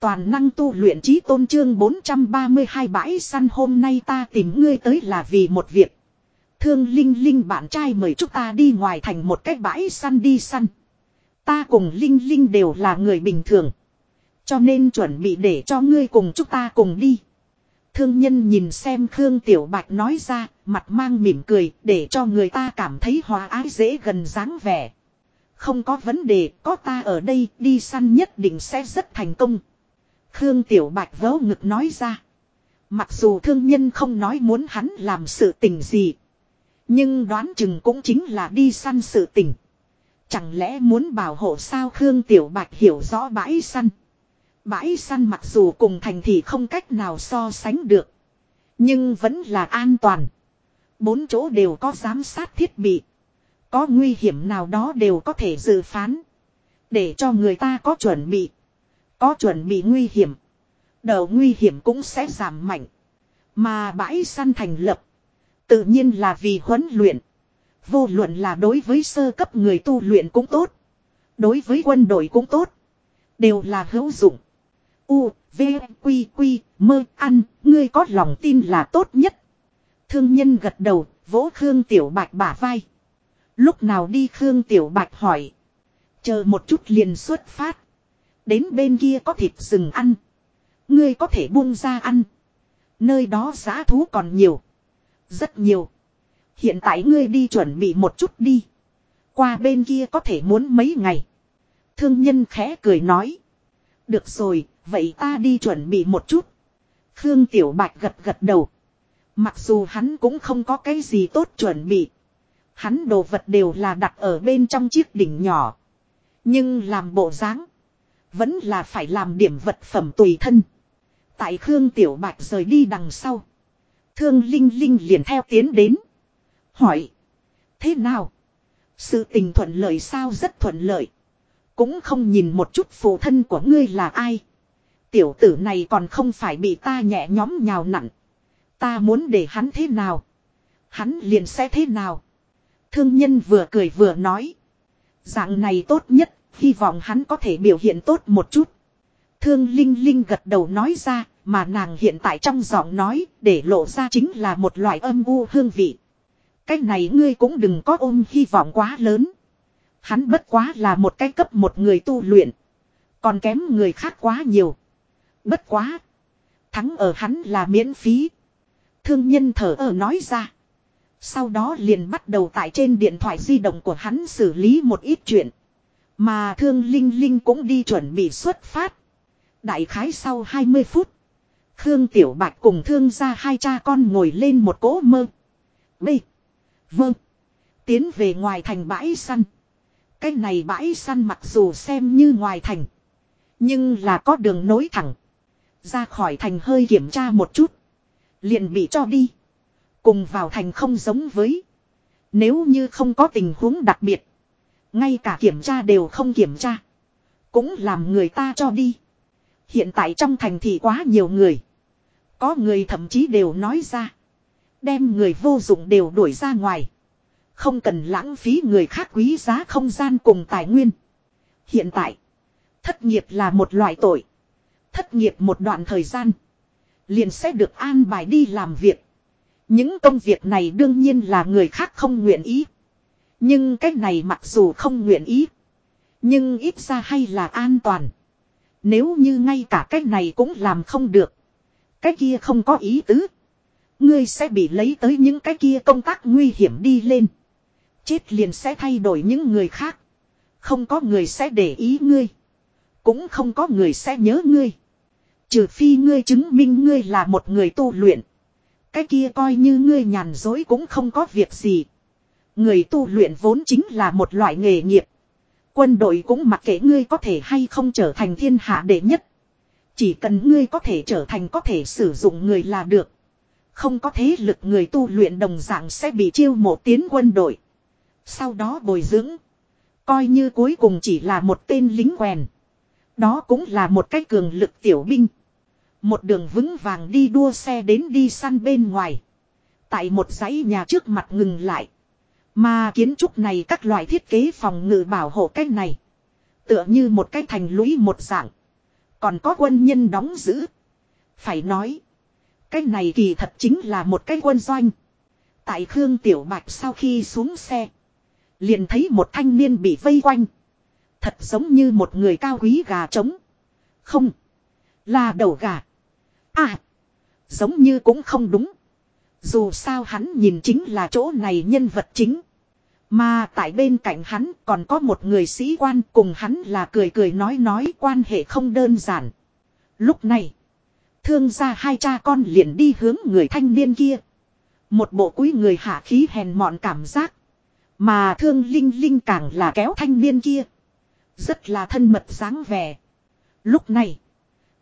Toàn năng tu luyện trí tôn trương 432 bãi săn hôm nay ta tìm ngươi tới là vì một việc. Thương Linh Linh bạn trai mời chúng ta đi ngoài thành một cái bãi săn đi săn. Ta cùng Linh Linh đều là người bình thường. Cho nên chuẩn bị để cho ngươi cùng chúng ta cùng đi. Thương nhân nhìn xem Khương Tiểu Bạch nói ra, mặt mang mỉm cười để cho người ta cảm thấy hòa ái dễ gần dáng vẻ. Không có vấn đề, có ta ở đây đi săn nhất định sẽ rất thành công. Khương Tiểu Bạch vớ ngực nói ra. Mặc dù thương nhân không nói muốn hắn làm sự tình gì. Nhưng đoán chừng cũng chính là đi săn sự tình. Chẳng lẽ muốn bảo hộ sao Khương Tiểu Bạch hiểu rõ bãi săn. Bãi săn mặc dù cùng thành thị không cách nào so sánh được. Nhưng vẫn là an toàn. Bốn chỗ đều có giám sát thiết bị. Có nguy hiểm nào đó đều có thể dự phán. Để cho người ta có chuẩn bị. Có chuẩn bị nguy hiểm. Đầu nguy hiểm cũng sẽ giảm mạnh. Mà bãi săn thành lập. Tự nhiên là vì huấn luyện. Vô luận là đối với sơ cấp người tu luyện cũng tốt. Đối với quân đội cũng tốt. Đều là hữu dụng. U, V, Quy, Quy, mơ, ăn, ngươi có lòng tin là tốt nhất. Thương nhân gật đầu, vỗ Khương Tiểu Bạch bả vai. Lúc nào đi Khương Tiểu Bạch hỏi. Chờ một chút liền xuất phát. Đến bên kia có thịt rừng ăn. Ngươi có thể buông ra ăn. Nơi đó giá thú còn nhiều. Rất nhiều. Hiện tại ngươi đi chuẩn bị một chút đi. Qua bên kia có thể muốn mấy ngày. Thương nhân khẽ cười nói. Được rồi, vậy ta đi chuẩn bị một chút. Khương Tiểu Bạch gật gật đầu. Mặc dù hắn cũng không có cái gì tốt chuẩn bị. Hắn đồ vật đều là đặt ở bên trong chiếc đỉnh nhỏ. Nhưng làm bộ dáng vẫn là phải làm điểm vật phẩm tùy thân. Tại Khương Tiểu Bạch rời đi đằng sau. Thương Linh Linh liền theo tiến đến. Hỏi. Thế nào? Sự tình thuận lợi sao rất thuận lợi. Cũng không nhìn một chút phụ thân của ngươi là ai. Tiểu tử này còn không phải bị ta nhẹ nhóm nhào nặn. Ta muốn để hắn thế nào? Hắn liền sẽ thế nào? Thương nhân vừa cười vừa nói. Dạng này tốt nhất, hy vọng hắn có thể biểu hiện tốt một chút. Thương Linh Linh gật đầu nói ra, mà nàng hiện tại trong giọng nói, để lộ ra chính là một loại âm u hương vị. Cái này ngươi cũng đừng có ôm hy vọng quá lớn. Hắn bất quá là một cái cấp một người tu luyện. Còn kém người khác quá nhiều. Bất quá. Thắng ở hắn là miễn phí. Thương nhân thở ở nói ra. Sau đó liền bắt đầu tại trên điện thoại di động của hắn xử lý một ít chuyện. Mà thương Linh Linh cũng đi chuẩn bị xuất phát. Đại khái sau 20 phút. Khương Tiểu Bạch cùng thương ra hai cha con ngồi lên một cỗ mơ. Bê. Vâng. Tiến về ngoài thành bãi săn. Cái này bãi săn mặc dù xem như ngoài thành. Nhưng là có đường nối thẳng. Ra khỏi thành hơi kiểm tra một chút. Liền bị cho đi. Cùng vào thành không giống với. Nếu như không có tình huống đặc biệt. Ngay cả kiểm tra đều không kiểm tra. Cũng làm người ta cho đi. Hiện tại trong thành thì quá nhiều người. Có người thậm chí đều nói ra. Đem người vô dụng đều đuổi ra ngoài. Không cần lãng phí người khác quý giá không gian cùng tài nguyên. Hiện tại. Thất nghiệp là một loại tội. Thất nghiệp một đoạn thời gian. Liền sẽ được an bài đi làm việc. Những công việc này đương nhiên là người khác không nguyện ý. Nhưng cái này mặc dù không nguyện ý. Nhưng ít ra hay là an toàn. Nếu như ngay cả cái này cũng làm không được. Cái kia không có ý tứ. Ngươi sẽ bị lấy tới những cái kia công tác nguy hiểm đi lên. Chết liền sẽ thay đổi những người khác. Không có người sẽ để ý ngươi. Cũng không có người sẽ nhớ ngươi. Trừ phi ngươi chứng minh ngươi là một người tu luyện. Cái kia coi như ngươi nhàn dối cũng không có việc gì. Người tu luyện vốn chính là một loại nghề nghiệp. Quân đội cũng mặc kệ ngươi có thể hay không trở thành thiên hạ đệ nhất. Chỉ cần ngươi có thể trở thành có thể sử dụng người là được. Không có thế lực người tu luyện đồng dạng sẽ bị chiêu mộ tiến quân đội. Sau đó bồi dưỡng. Coi như cuối cùng chỉ là một tên lính quèn. Đó cũng là một cái cường lực tiểu binh. Một đường vững vàng đi đua xe đến đi săn bên ngoài. Tại một dãy nhà trước mặt ngừng lại. Mà kiến trúc này các loại thiết kế phòng ngự bảo hộ cách này. Tựa như một cái thành lũy một dạng. Còn có quân nhân đóng giữ. Phải nói. Cái này kỳ thật chính là một cái quân doanh. Tại Khương Tiểu Bạch sau khi xuống xe. Liền thấy một thanh niên bị vây quanh. Thật giống như một người cao quý gà trống. Không. Là đầu gà. À. Giống như cũng không đúng. Dù sao hắn nhìn chính là chỗ này nhân vật chính. Mà tại bên cạnh hắn còn có một người sĩ quan cùng hắn là cười cười nói nói quan hệ không đơn giản. Lúc này, thương gia hai cha con liền đi hướng người thanh niên kia. Một bộ quý người hạ khí hèn mọn cảm giác. Mà thương linh linh càng là kéo thanh niên kia. Rất là thân mật dáng vẻ. Lúc này,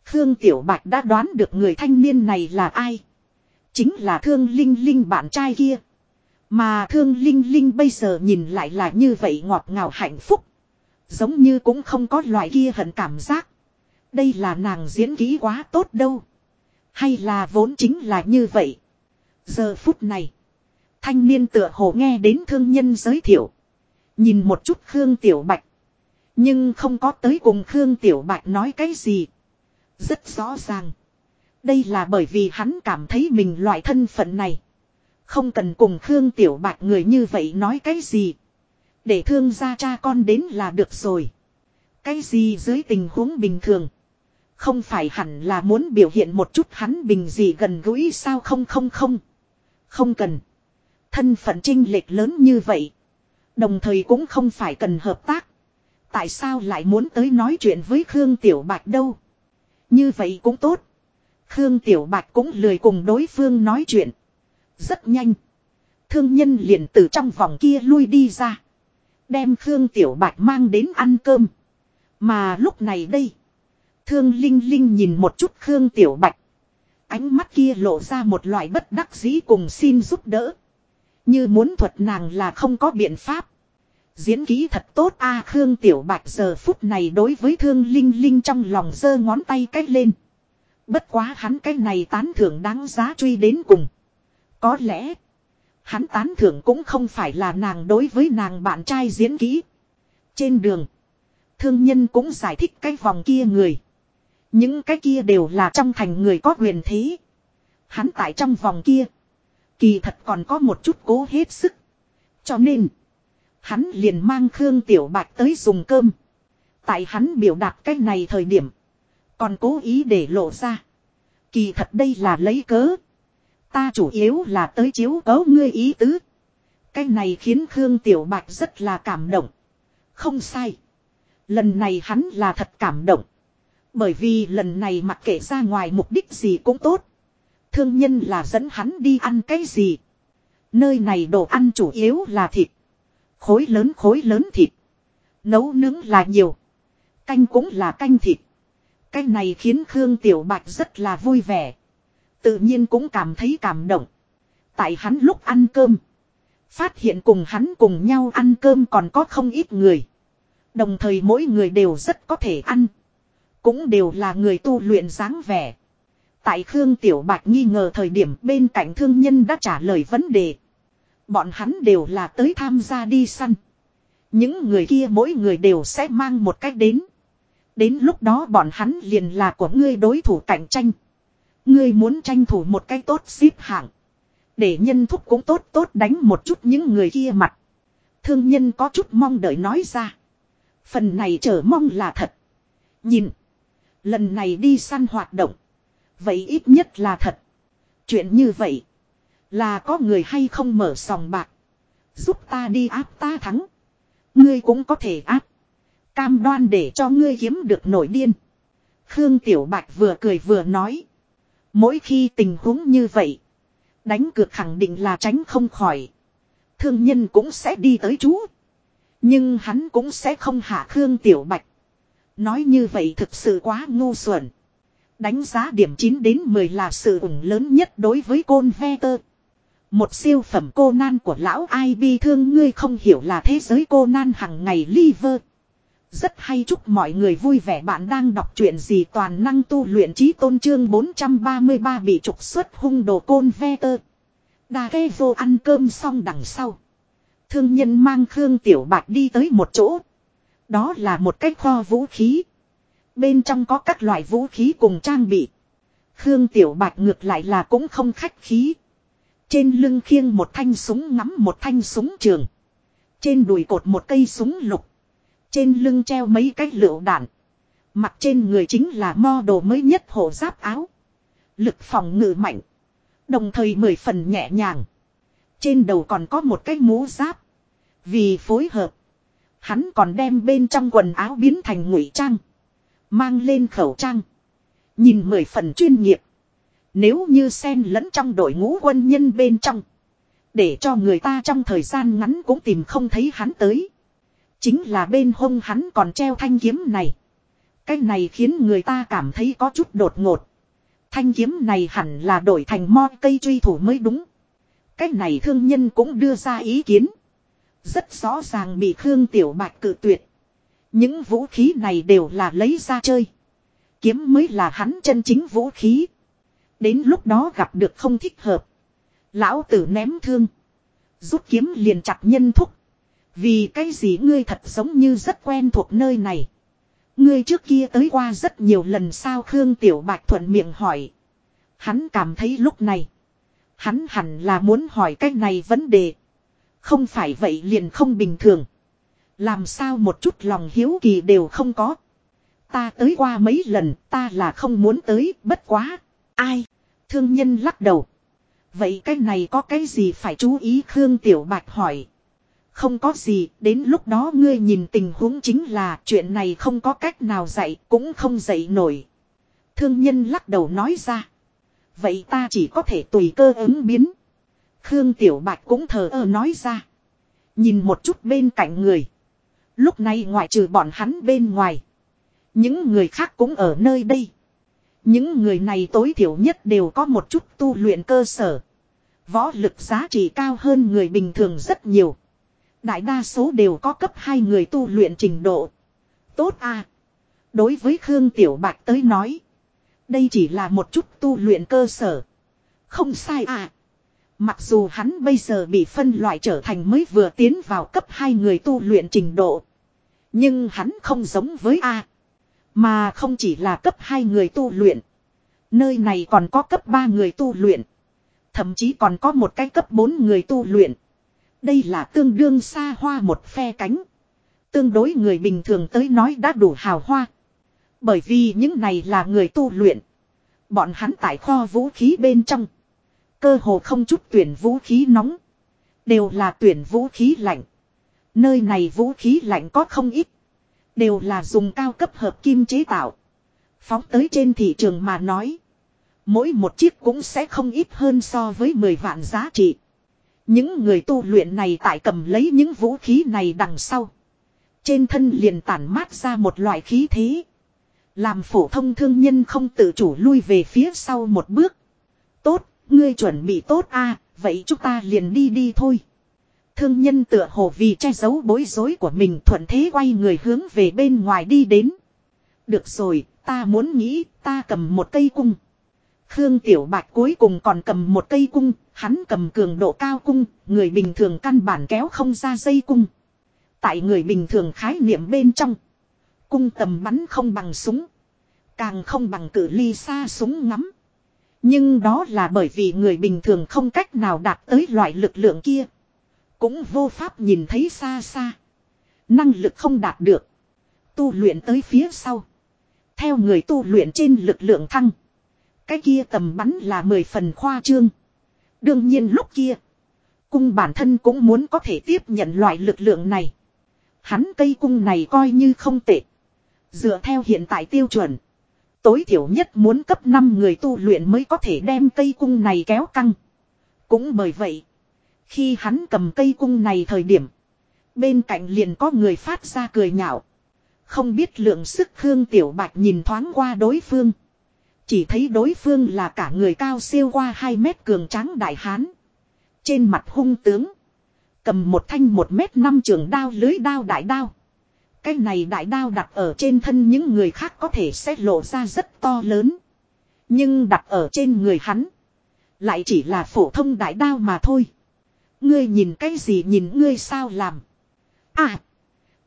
Khương Tiểu Bạch đã đoán được người thanh niên này là ai. Chính là thương linh linh bạn trai kia. Mà thương linh linh bây giờ nhìn lại là như vậy ngọt ngào hạnh phúc. Giống như cũng không có loại kia hận cảm giác. Đây là nàng diễn kỹ quá tốt đâu. Hay là vốn chính là như vậy. Giờ phút này. Thanh niên tựa hồ nghe đến thương nhân giới thiệu. Nhìn một chút Khương Tiểu Bạch. Nhưng không có tới cùng Khương Tiểu Bạch nói cái gì. Rất rõ ràng. Đây là bởi vì hắn cảm thấy mình loại thân phận này. Không cần cùng Khương Tiểu Bạch người như vậy nói cái gì. Để thương gia cha con đến là được rồi. Cái gì dưới tình huống bình thường. Không phải hẳn là muốn biểu hiện một chút hắn bình gì gần gũi sao không không không. Không cần. Thân phận trinh lệch lớn như vậy. Đồng thời cũng không phải cần hợp tác. Tại sao lại muốn tới nói chuyện với Khương Tiểu Bạch đâu. Như vậy cũng tốt. Khương Tiểu Bạch cũng lười cùng đối phương nói chuyện. Rất nhanh. Thương nhân liền từ trong vòng kia lui đi ra. Đem Khương Tiểu Bạch mang đến ăn cơm. Mà lúc này đây. Thương Linh Linh nhìn một chút Khương Tiểu Bạch. Ánh mắt kia lộ ra một loại bất đắc dĩ cùng xin giúp đỡ. Như muốn thuật nàng là không có biện pháp. Diễn ký thật tốt a, Khương Tiểu Bạch giờ phút này đối với Thương Linh Linh trong lòng giơ ngón tay cách lên. Bất quá hắn cái này tán thưởng đáng giá truy đến cùng. Có lẽ, hắn tán thưởng cũng không phải là nàng đối với nàng bạn trai diễn kỹ. Trên đường, thương nhân cũng giải thích cái vòng kia người. Những cái kia đều là trong thành người có quyền thế. Hắn tại trong vòng kia, kỳ thật còn có một chút cố hết sức. Cho nên, hắn liền mang Khương Tiểu Bạch tới dùng cơm. Tại hắn biểu đạt cái này thời điểm, còn cố ý để lộ ra. Kỳ thật đây là lấy cớ. Ta chủ yếu là tới chiếu cấu ngươi ý tứ. Cái này khiến Khương Tiểu Bạch rất là cảm động. Không sai. Lần này hắn là thật cảm động. Bởi vì lần này mặc kệ ra ngoài mục đích gì cũng tốt. Thương nhân là dẫn hắn đi ăn cái gì. Nơi này đồ ăn chủ yếu là thịt. Khối lớn khối lớn thịt. Nấu nướng là nhiều. Canh cũng là canh thịt. Cái này khiến Khương Tiểu Bạch rất là vui vẻ. Tự nhiên cũng cảm thấy cảm động. Tại hắn lúc ăn cơm. Phát hiện cùng hắn cùng nhau ăn cơm còn có không ít người. Đồng thời mỗi người đều rất có thể ăn. Cũng đều là người tu luyện dáng vẻ. Tại Khương Tiểu Bạch nghi ngờ thời điểm bên cạnh thương nhân đã trả lời vấn đề. Bọn hắn đều là tới tham gia đi săn. Những người kia mỗi người đều sẽ mang một cách đến. Đến lúc đó bọn hắn liền là của ngươi đối thủ cạnh tranh. Ngươi muốn tranh thủ một cái tốt xếp hạng. Để nhân thúc cũng tốt tốt đánh một chút những người kia mặt. Thương nhân có chút mong đợi nói ra. Phần này chờ mong là thật. Nhìn. Lần này đi săn hoạt động. Vậy ít nhất là thật. Chuyện như vậy. Là có người hay không mở sòng bạc. Giúp ta đi áp ta thắng. Ngươi cũng có thể áp. Cam đoan để cho ngươi kiếm được nổi điên. Khương Tiểu Bạch vừa cười vừa nói. Mỗi khi tình huống như vậy. Đánh cược khẳng định là tránh không khỏi. Thương nhân cũng sẽ đi tới chú. Nhưng hắn cũng sẽ không hạ Khương Tiểu Bạch. Nói như vậy thực sự quá ngu xuẩn. Đánh giá điểm 9 đến 10 là sự ủng lớn nhất đối với côn ve tơ. Một siêu phẩm cô nan của lão ai bi thương, ngươi không hiểu là thế giới cô nan hằng ngày liver. Rất hay chúc mọi người vui vẻ bạn đang đọc truyện gì toàn năng tu luyện trí tôn trương 433 bị trục xuất hung đồ côn ve tơ. Đà kê vô ăn cơm xong đằng sau. Thương nhân mang Khương Tiểu Bạch đi tới một chỗ. Đó là một cái kho vũ khí. Bên trong có các loại vũ khí cùng trang bị. Khương Tiểu Bạch ngược lại là cũng không khách khí. Trên lưng khiêng một thanh súng ngắm một thanh súng trường. Trên đùi cột một cây súng lục. Trên lưng treo mấy cái lựu đạn. Mặt trên người chính là mo đồ mới nhất hộ giáp áo. Lực phòng ngự mạnh. Đồng thời mười phần nhẹ nhàng. Trên đầu còn có một cái mũ giáp. Vì phối hợp. Hắn còn đem bên trong quần áo biến thành ngụy trang. Mang lên khẩu trang. Nhìn mười phần chuyên nghiệp. Nếu như xen lẫn trong đội ngũ quân nhân bên trong. Để cho người ta trong thời gian ngắn cũng tìm không thấy hắn tới. Chính là bên hông hắn còn treo thanh kiếm này. Cái này khiến người ta cảm thấy có chút đột ngột. Thanh kiếm này hẳn là đổi thành mo cây truy thủ mới đúng. Cái này thương nhân cũng đưa ra ý kiến. Rất rõ ràng bị Khương Tiểu Bạch cự tuyệt. Những vũ khí này đều là lấy ra chơi. Kiếm mới là hắn chân chính vũ khí. Đến lúc đó gặp được không thích hợp. Lão tử ném thương. Rút kiếm liền chặt nhân thúc. Vì cái gì ngươi thật giống như rất quen thuộc nơi này. Ngươi trước kia tới qua rất nhiều lần sao Khương Tiểu Bạch thuận miệng hỏi. Hắn cảm thấy lúc này. Hắn hẳn là muốn hỏi cái này vấn đề. Không phải vậy liền không bình thường. Làm sao một chút lòng hiếu kỳ đều không có. Ta tới qua mấy lần, ta là không muốn tới, bất quá. Ai? Thương nhân lắc đầu. Vậy cái này có cái gì phải chú ý Khương Tiểu Bạch hỏi. Không có gì, đến lúc đó ngươi nhìn tình huống chính là chuyện này không có cách nào dạy, cũng không dạy nổi. Thương nhân lắc đầu nói ra. Vậy ta chỉ có thể tùy cơ ứng biến. Khương Tiểu Bạch cũng thờ ơ nói ra. Nhìn một chút bên cạnh người. Lúc này ngoại trừ bọn hắn bên ngoài. Những người khác cũng ở nơi đây. Những người này tối thiểu nhất đều có một chút tu luyện cơ sở. Võ lực giá trị cao hơn người bình thường rất nhiều. Đại đa số đều có cấp hai người tu luyện trình độ. Tốt à. Đối với Khương Tiểu Bạch tới nói. Đây chỉ là một chút tu luyện cơ sở. Không sai à. Mặc dù hắn bây giờ bị phân loại trở thành mới vừa tiến vào cấp hai người tu luyện trình độ. Nhưng hắn không giống với A. Mà không chỉ là cấp hai người tu luyện. Nơi này còn có cấp ba người tu luyện. Thậm chí còn có một cái cấp bốn người tu luyện. Đây là tương đương xa hoa một phe cánh. Tương đối người bình thường tới nói đã đủ hào hoa. Bởi vì những này là người tu luyện. Bọn hắn tại kho vũ khí bên trong. Cơ hồ không chút tuyển vũ khí nóng. Đều là tuyển vũ khí lạnh. Nơi này vũ khí lạnh có không ít. Đều là dùng cao cấp hợp kim chế tạo. Phóng tới trên thị trường mà nói. Mỗi một chiếc cũng sẽ không ít hơn so với 10 vạn giá trị. Những người tu luyện này tại cầm lấy những vũ khí này đằng sau. Trên thân liền tản mát ra một loại khí thế. Làm phổ thông thương nhân không tự chủ lui về phía sau một bước. Tốt, ngươi chuẩn bị tốt a vậy chúng ta liền đi đi thôi. Thương nhân tựa hồ vì che giấu bối rối của mình thuận thế quay người hướng về bên ngoài đi đến. Được rồi, ta muốn nghĩ, ta cầm một cây cung. Khương Tiểu Bạch cuối cùng còn cầm một cây cung, hắn cầm cường độ cao cung, người bình thường căn bản kéo không ra dây cung. Tại người bình thường khái niệm bên trong, cung tầm bắn không bằng súng, càng không bằng cử ly xa súng ngắm. Nhưng đó là bởi vì người bình thường không cách nào đạt tới loại lực lượng kia. Cũng vô pháp nhìn thấy xa xa. Năng lực không đạt được. Tu luyện tới phía sau. Theo người tu luyện trên lực lượng thăng. Cái kia tầm bắn là mười phần khoa trương. Đương nhiên lúc kia. Cung bản thân cũng muốn có thể tiếp nhận loại lực lượng này. Hắn cây cung này coi như không tệ. Dựa theo hiện tại tiêu chuẩn. Tối thiểu nhất muốn cấp 5 người tu luyện mới có thể đem cây cung này kéo căng. Cũng bởi vậy. Khi hắn cầm cây cung này thời điểm. Bên cạnh liền có người phát ra cười nhạo. Không biết lượng sức Khương Tiểu Bạch nhìn thoáng qua đối phương. Chỉ thấy đối phương là cả người cao siêu qua 2 mét cường tráng đại hán. Trên mặt hung tướng. Cầm một thanh 1 mét 5 trường đao lưới đao đại đao. Cái này đại đao đặt ở trên thân những người khác có thể sẽ lộ ra rất to lớn. Nhưng đặt ở trên người hắn. Lại chỉ là phổ thông đại đao mà thôi. Ngươi nhìn cái gì nhìn ngươi sao làm. À.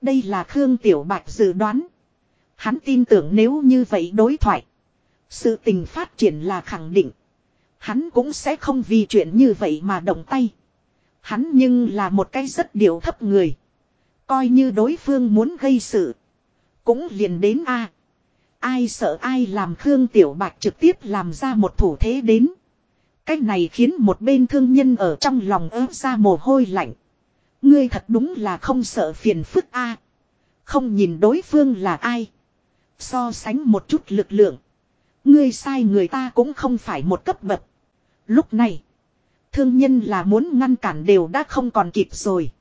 Đây là Khương Tiểu Bạch dự đoán. Hắn tin tưởng nếu như vậy đối thoại. Sự tình phát triển là khẳng định. Hắn cũng sẽ không vì chuyện như vậy mà động tay. Hắn nhưng là một cái rất điều thấp người. Coi như đối phương muốn gây sự. Cũng liền đến a Ai sợ ai làm Khương Tiểu Bạch trực tiếp làm ra một thủ thế đến. Cách này khiến một bên thương nhân ở trong lòng ớt ra mồ hôi lạnh. Ngươi thật đúng là không sợ phiền phức a Không nhìn đối phương là ai. So sánh một chút lực lượng. Ngươi sai người ta cũng không phải một cấp bậc. Lúc này. Thương nhân là muốn ngăn cản đều đã không còn kịp rồi.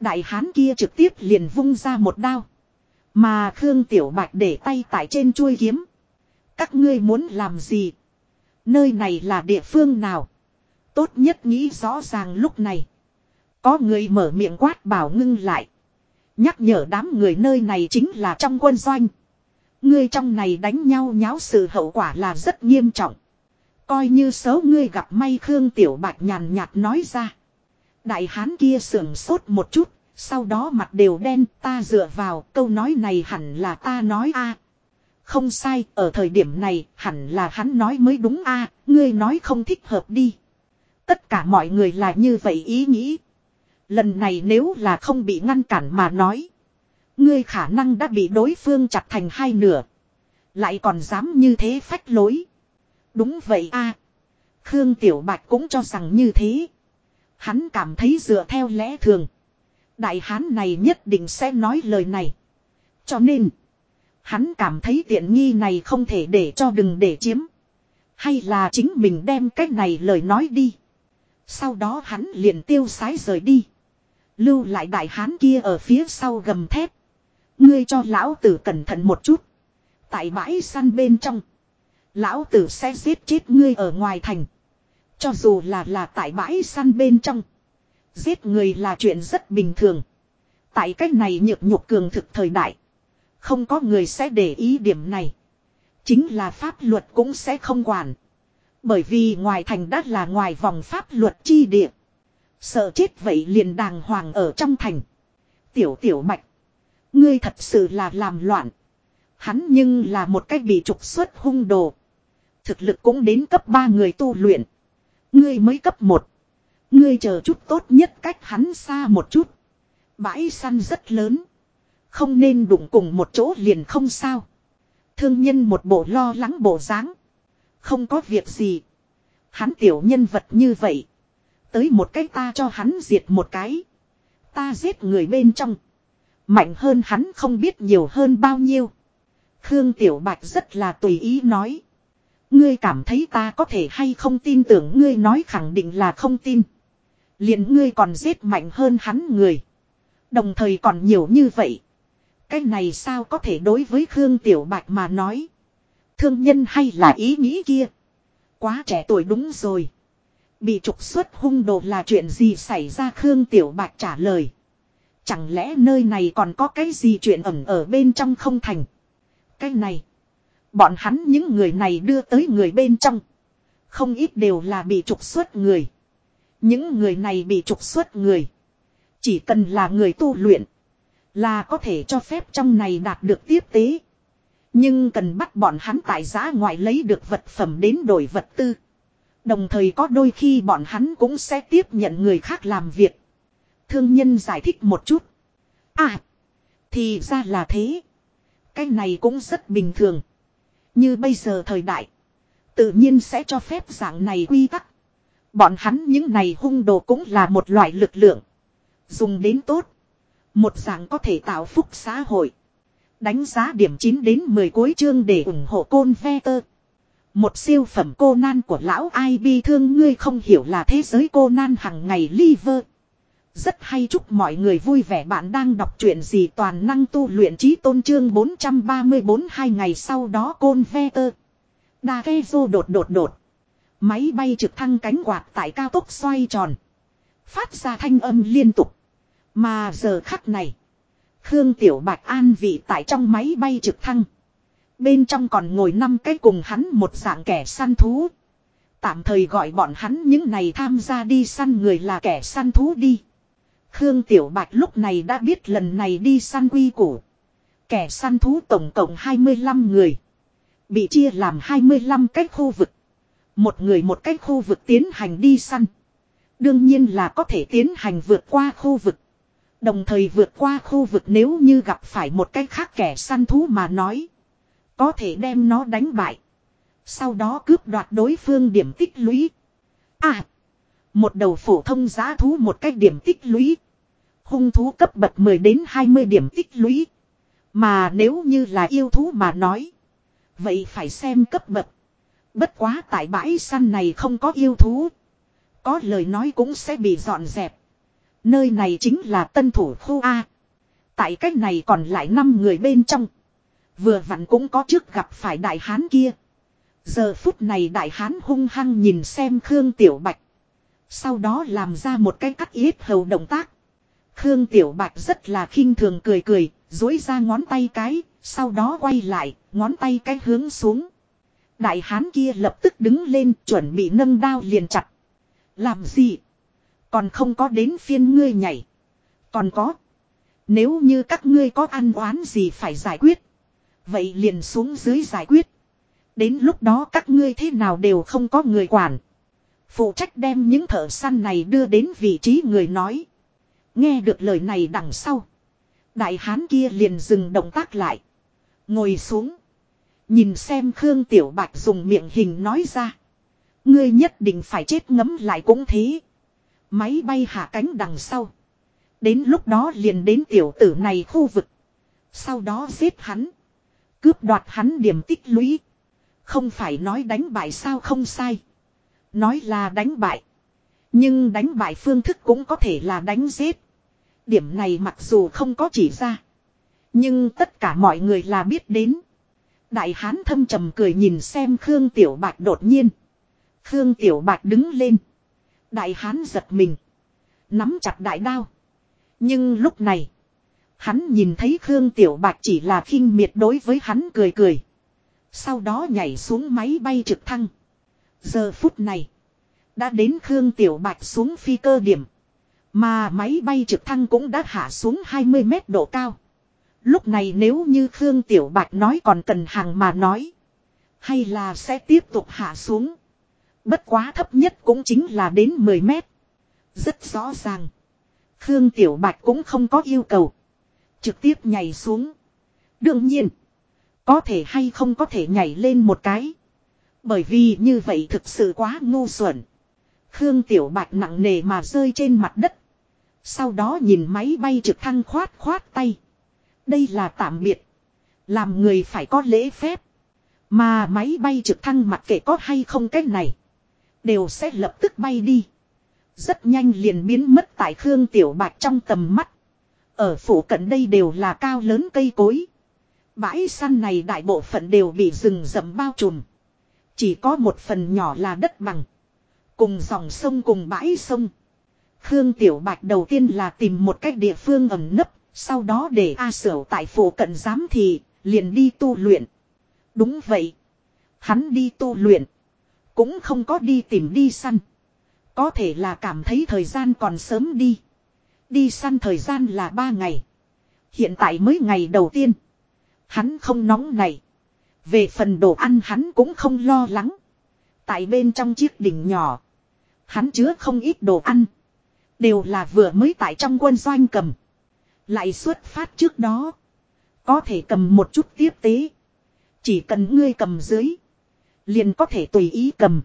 Đại hán kia trực tiếp liền vung ra một đao. Mà Khương Tiểu Bạch để tay tại trên chuôi kiếm. Các ngươi muốn làm gì? Nơi này là địa phương nào? Tốt nhất nghĩ rõ ràng lúc này. Có người mở miệng quát bảo ngưng lại. Nhắc nhở đám người nơi này chính là trong quân doanh. Ngươi trong này đánh nhau nháo sự hậu quả là rất nghiêm trọng. Coi như xấu ngươi gặp may Khương Tiểu Bạch nhàn nhạt nói ra. Đại hán kia sưởng sốt một chút, sau đó mặt đều đen ta dựa vào câu nói này hẳn là ta nói a Không sai, ở thời điểm này hẳn là hắn nói mới đúng a ngươi nói không thích hợp đi. Tất cả mọi người là như vậy ý nghĩ. Lần này nếu là không bị ngăn cản mà nói. Ngươi khả năng đã bị đối phương chặt thành hai nửa. Lại còn dám như thế phách lối. Đúng vậy a Khương Tiểu Bạch cũng cho rằng như thế. Hắn cảm thấy dựa theo lẽ thường. Đại hán này nhất định sẽ nói lời này. Cho nên. Hắn cảm thấy tiện nghi này không thể để cho đừng để chiếm. Hay là chính mình đem cái này lời nói đi. Sau đó hắn liền tiêu sái rời đi. Lưu lại đại hán kia ở phía sau gầm thép. Ngươi cho lão tử cẩn thận một chút. Tại bãi săn bên trong. Lão tử sẽ giết chết ngươi ở ngoài thành. Cho dù là là tại bãi săn bên trong. Giết người là chuyện rất bình thường. Tại cách này nhược nhục cường thực thời đại. Không có người sẽ để ý điểm này. Chính là pháp luật cũng sẽ không quản. Bởi vì ngoài thành đất là ngoài vòng pháp luật chi địa. Sợ chết vậy liền đàng hoàng ở trong thành. Tiểu tiểu mạch. Ngươi thật sự là làm loạn. Hắn nhưng là một cách bị trục xuất hung đồ. Thực lực cũng đến cấp 3 người tu luyện. Ngươi mới cấp 1. Ngươi chờ chút tốt nhất cách hắn xa một chút. Bãi săn rất lớn. Không nên đụng cùng một chỗ liền không sao. Thương nhân một bộ lo lắng bộ dáng. Không có việc gì. Hắn tiểu nhân vật như vậy. Tới một cái ta cho hắn diệt một cái. Ta giết người bên trong. Mạnh hơn hắn không biết nhiều hơn bao nhiêu. Khương Tiểu Bạch rất là tùy ý nói. Ngươi cảm thấy ta có thể hay không tin tưởng ngươi nói khẳng định là không tin. liền ngươi còn giết mạnh hơn hắn người. Đồng thời còn nhiều như vậy. Cái này sao có thể đối với Khương Tiểu Bạch mà nói. Thương nhân hay là ý nghĩ kia. Quá trẻ tuổi đúng rồi. Bị trục xuất hung đồ là chuyện gì xảy ra Khương Tiểu Bạch trả lời. Chẳng lẽ nơi này còn có cái gì chuyện ẩn ở bên trong không thành. Cái này. Bọn hắn những người này đưa tới người bên trong. Không ít đều là bị trục xuất người. Những người này bị trục xuất người. Chỉ cần là người tu luyện. Là có thể cho phép trong này đạt được tiếp tế. Nhưng cần bắt bọn hắn tại giá ngoại lấy được vật phẩm đến đổi vật tư. Đồng thời có đôi khi bọn hắn cũng sẽ tiếp nhận người khác làm việc. Thương nhân giải thích một chút. À. Thì ra là thế. Cái này cũng rất bình thường. Như bây giờ thời đại. Tự nhiên sẽ cho phép dạng này quy tắc. Bọn hắn những này hung đồ cũng là một loại lực lượng. Dùng đến tốt. Một dạng có thể tạo phúc xã hội. Đánh giá điểm 9 đến 10 cuối chương để ủng hộ côn ve tơ. Một siêu phẩm cô nan của lão ai bi thương, ngươi không hiểu là thế giới cô nan hằng ngày liver. Rất hay chúc mọi người vui vẻ bạn đang đọc truyện gì toàn năng tu luyện trí tôn trương 434 hai ngày sau đó, côn ve tơ. Đa ghe rô đột đột đột. Máy bay trực thăng cánh quạt tại cao tốc xoay tròn. Phát ra thanh âm liên tục. Mà giờ khắc này. Khương Tiểu Bạch an vị tại trong máy bay trực thăng. Bên trong còn ngồi năm cái cùng hắn một dạng kẻ săn thú. Tạm thời gọi bọn hắn những này tham gia đi săn người là kẻ săn thú đi. Khương Tiểu Bạch lúc này đã biết lần này đi săn quy củ. Kẻ săn thú tổng cộng 25 người. Bị chia làm 25 cách khu vực. Một người một cách khu vực tiến hành đi săn. Đương nhiên là có thể tiến hành vượt qua khu vực. Đồng thời vượt qua khu vực nếu như gặp phải một cái khác kẻ săn thú mà nói. Có thể đem nó đánh bại. Sau đó cướp đoạt đối phương điểm tích lũy. À. Một đầu phổ thông giá thú một cách điểm tích lũy. Hung thú cấp bậc 10 đến 20 điểm tích lũy. Mà nếu như là yêu thú mà nói. Vậy phải xem cấp bậc. Bất quá tại bãi săn này không có yêu thú. Có lời nói cũng sẽ bị dọn dẹp. Nơi này chính là tân thủ khu A. Tại cách này còn lại 5 người bên trong. Vừa vặn cũng có trước gặp phải đại hán kia. Giờ phút này đại hán hung hăng nhìn xem Khương Tiểu Bạch. Sau đó làm ra một cái cắt yết hầu động tác. Khương Tiểu Bạch rất là khinh thường cười cười, dối ra ngón tay cái, sau đó quay lại, ngón tay cái hướng xuống. Đại hán kia lập tức đứng lên chuẩn bị nâng đao liền chặt. Làm gì? Còn không có đến phiên ngươi nhảy. Còn có. Nếu như các ngươi có ăn oán gì phải giải quyết. Vậy liền xuống dưới giải quyết. Đến lúc đó các ngươi thế nào đều không có người quản. Phụ trách đem những thợ săn này đưa đến vị trí người nói. Nghe được lời này đằng sau. Đại hán kia liền dừng động tác lại. Ngồi xuống. Nhìn xem Khương Tiểu Bạch dùng miệng hình nói ra. Ngươi nhất định phải chết ngấm lại cũng thế. Máy bay hạ cánh đằng sau. Đến lúc đó liền đến tiểu tử này khu vực. Sau đó giết hắn. Cướp đoạt hắn điểm tích lũy. Không phải nói đánh bại sao không sai. Nói là đánh bại. Nhưng đánh bại phương thức cũng có thể là đánh giết. Điểm này mặc dù không có chỉ ra. Nhưng tất cả mọi người là biết đến. Đại hán thâm trầm cười nhìn xem Khương Tiểu Bạch đột nhiên. Khương Tiểu Bạch đứng lên. Đại hán giật mình. Nắm chặt đại đao. Nhưng lúc này. Hắn nhìn thấy Khương Tiểu Bạch chỉ là khinh miệt đối với hắn cười cười. Sau đó nhảy xuống máy bay trực thăng. Giờ phút này. Đã đến Khương Tiểu Bạch xuống phi cơ điểm. Mà máy bay trực thăng cũng đã hạ xuống 20 mét độ cao. Lúc này nếu như Khương Tiểu Bạch nói còn cần hàng mà nói. Hay là sẽ tiếp tục hạ xuống. Bất quá thấp nhất cũng chính là đến 10 mét. Rất rõ ràng. Khương Tiểu Bạch cũng không có yêu cầu. Trực tiếp nhảy xuống. Đương nhiên. Có thể hay không có thể nhảy lên một cái. Bởi vì như vậy thực sự quá ngu xuẩn. Khương Tiểu Bạch nặng nề mà rơi trên mặt đất. Sau đó nhìn máy bay trực thăng khoát khoát tay. Đây là tạm biệt. Làm người phải có lễ phép. Mà máy bay trực thăng mặc kệ có hay không cái này. Đều sẽ lập tức bay đi. Rất nhanh liền biến mất tại Khương Tiểu Bạch trong tầm mắt. Ở phủ cận đây đều là cao lớn cây cối. Bãi săn này đại bộ phận đều bị rừng rậm bao trùm. Chỉ có một phần nhỏ là đất bằng. Cùng dòng sông cùng bãi sông. Khương Tiểu Bạch đầu tiên là tìm một cách địa phương ẩn nấp. Sau đó để A Sở tại phủ cận giám thì liền đi tu luyện. Đúng vậy. Hắn đi tu luyện. Cũng không có đi tìm đi săn. Có thể là cảm thấy thời gian còn sớm đi. Đi săn thời gian là ba ngày. Hiện tại mới ngày đầu tiên. Hắn không nóng này. Về phần đồ ăn hắn cũng không lo lắng. Tại bên trong chiếc đỉnh nhỏ. Hắn chứa không ít đồ ăn. Đều là vừa mới tại trong quân doanh cầm. Lại xuất phát trước đó. Có thể cầm một chút tiếp tế. Chỉ cần ngươi cầm dưới. Liền có thể tùy ý cầm.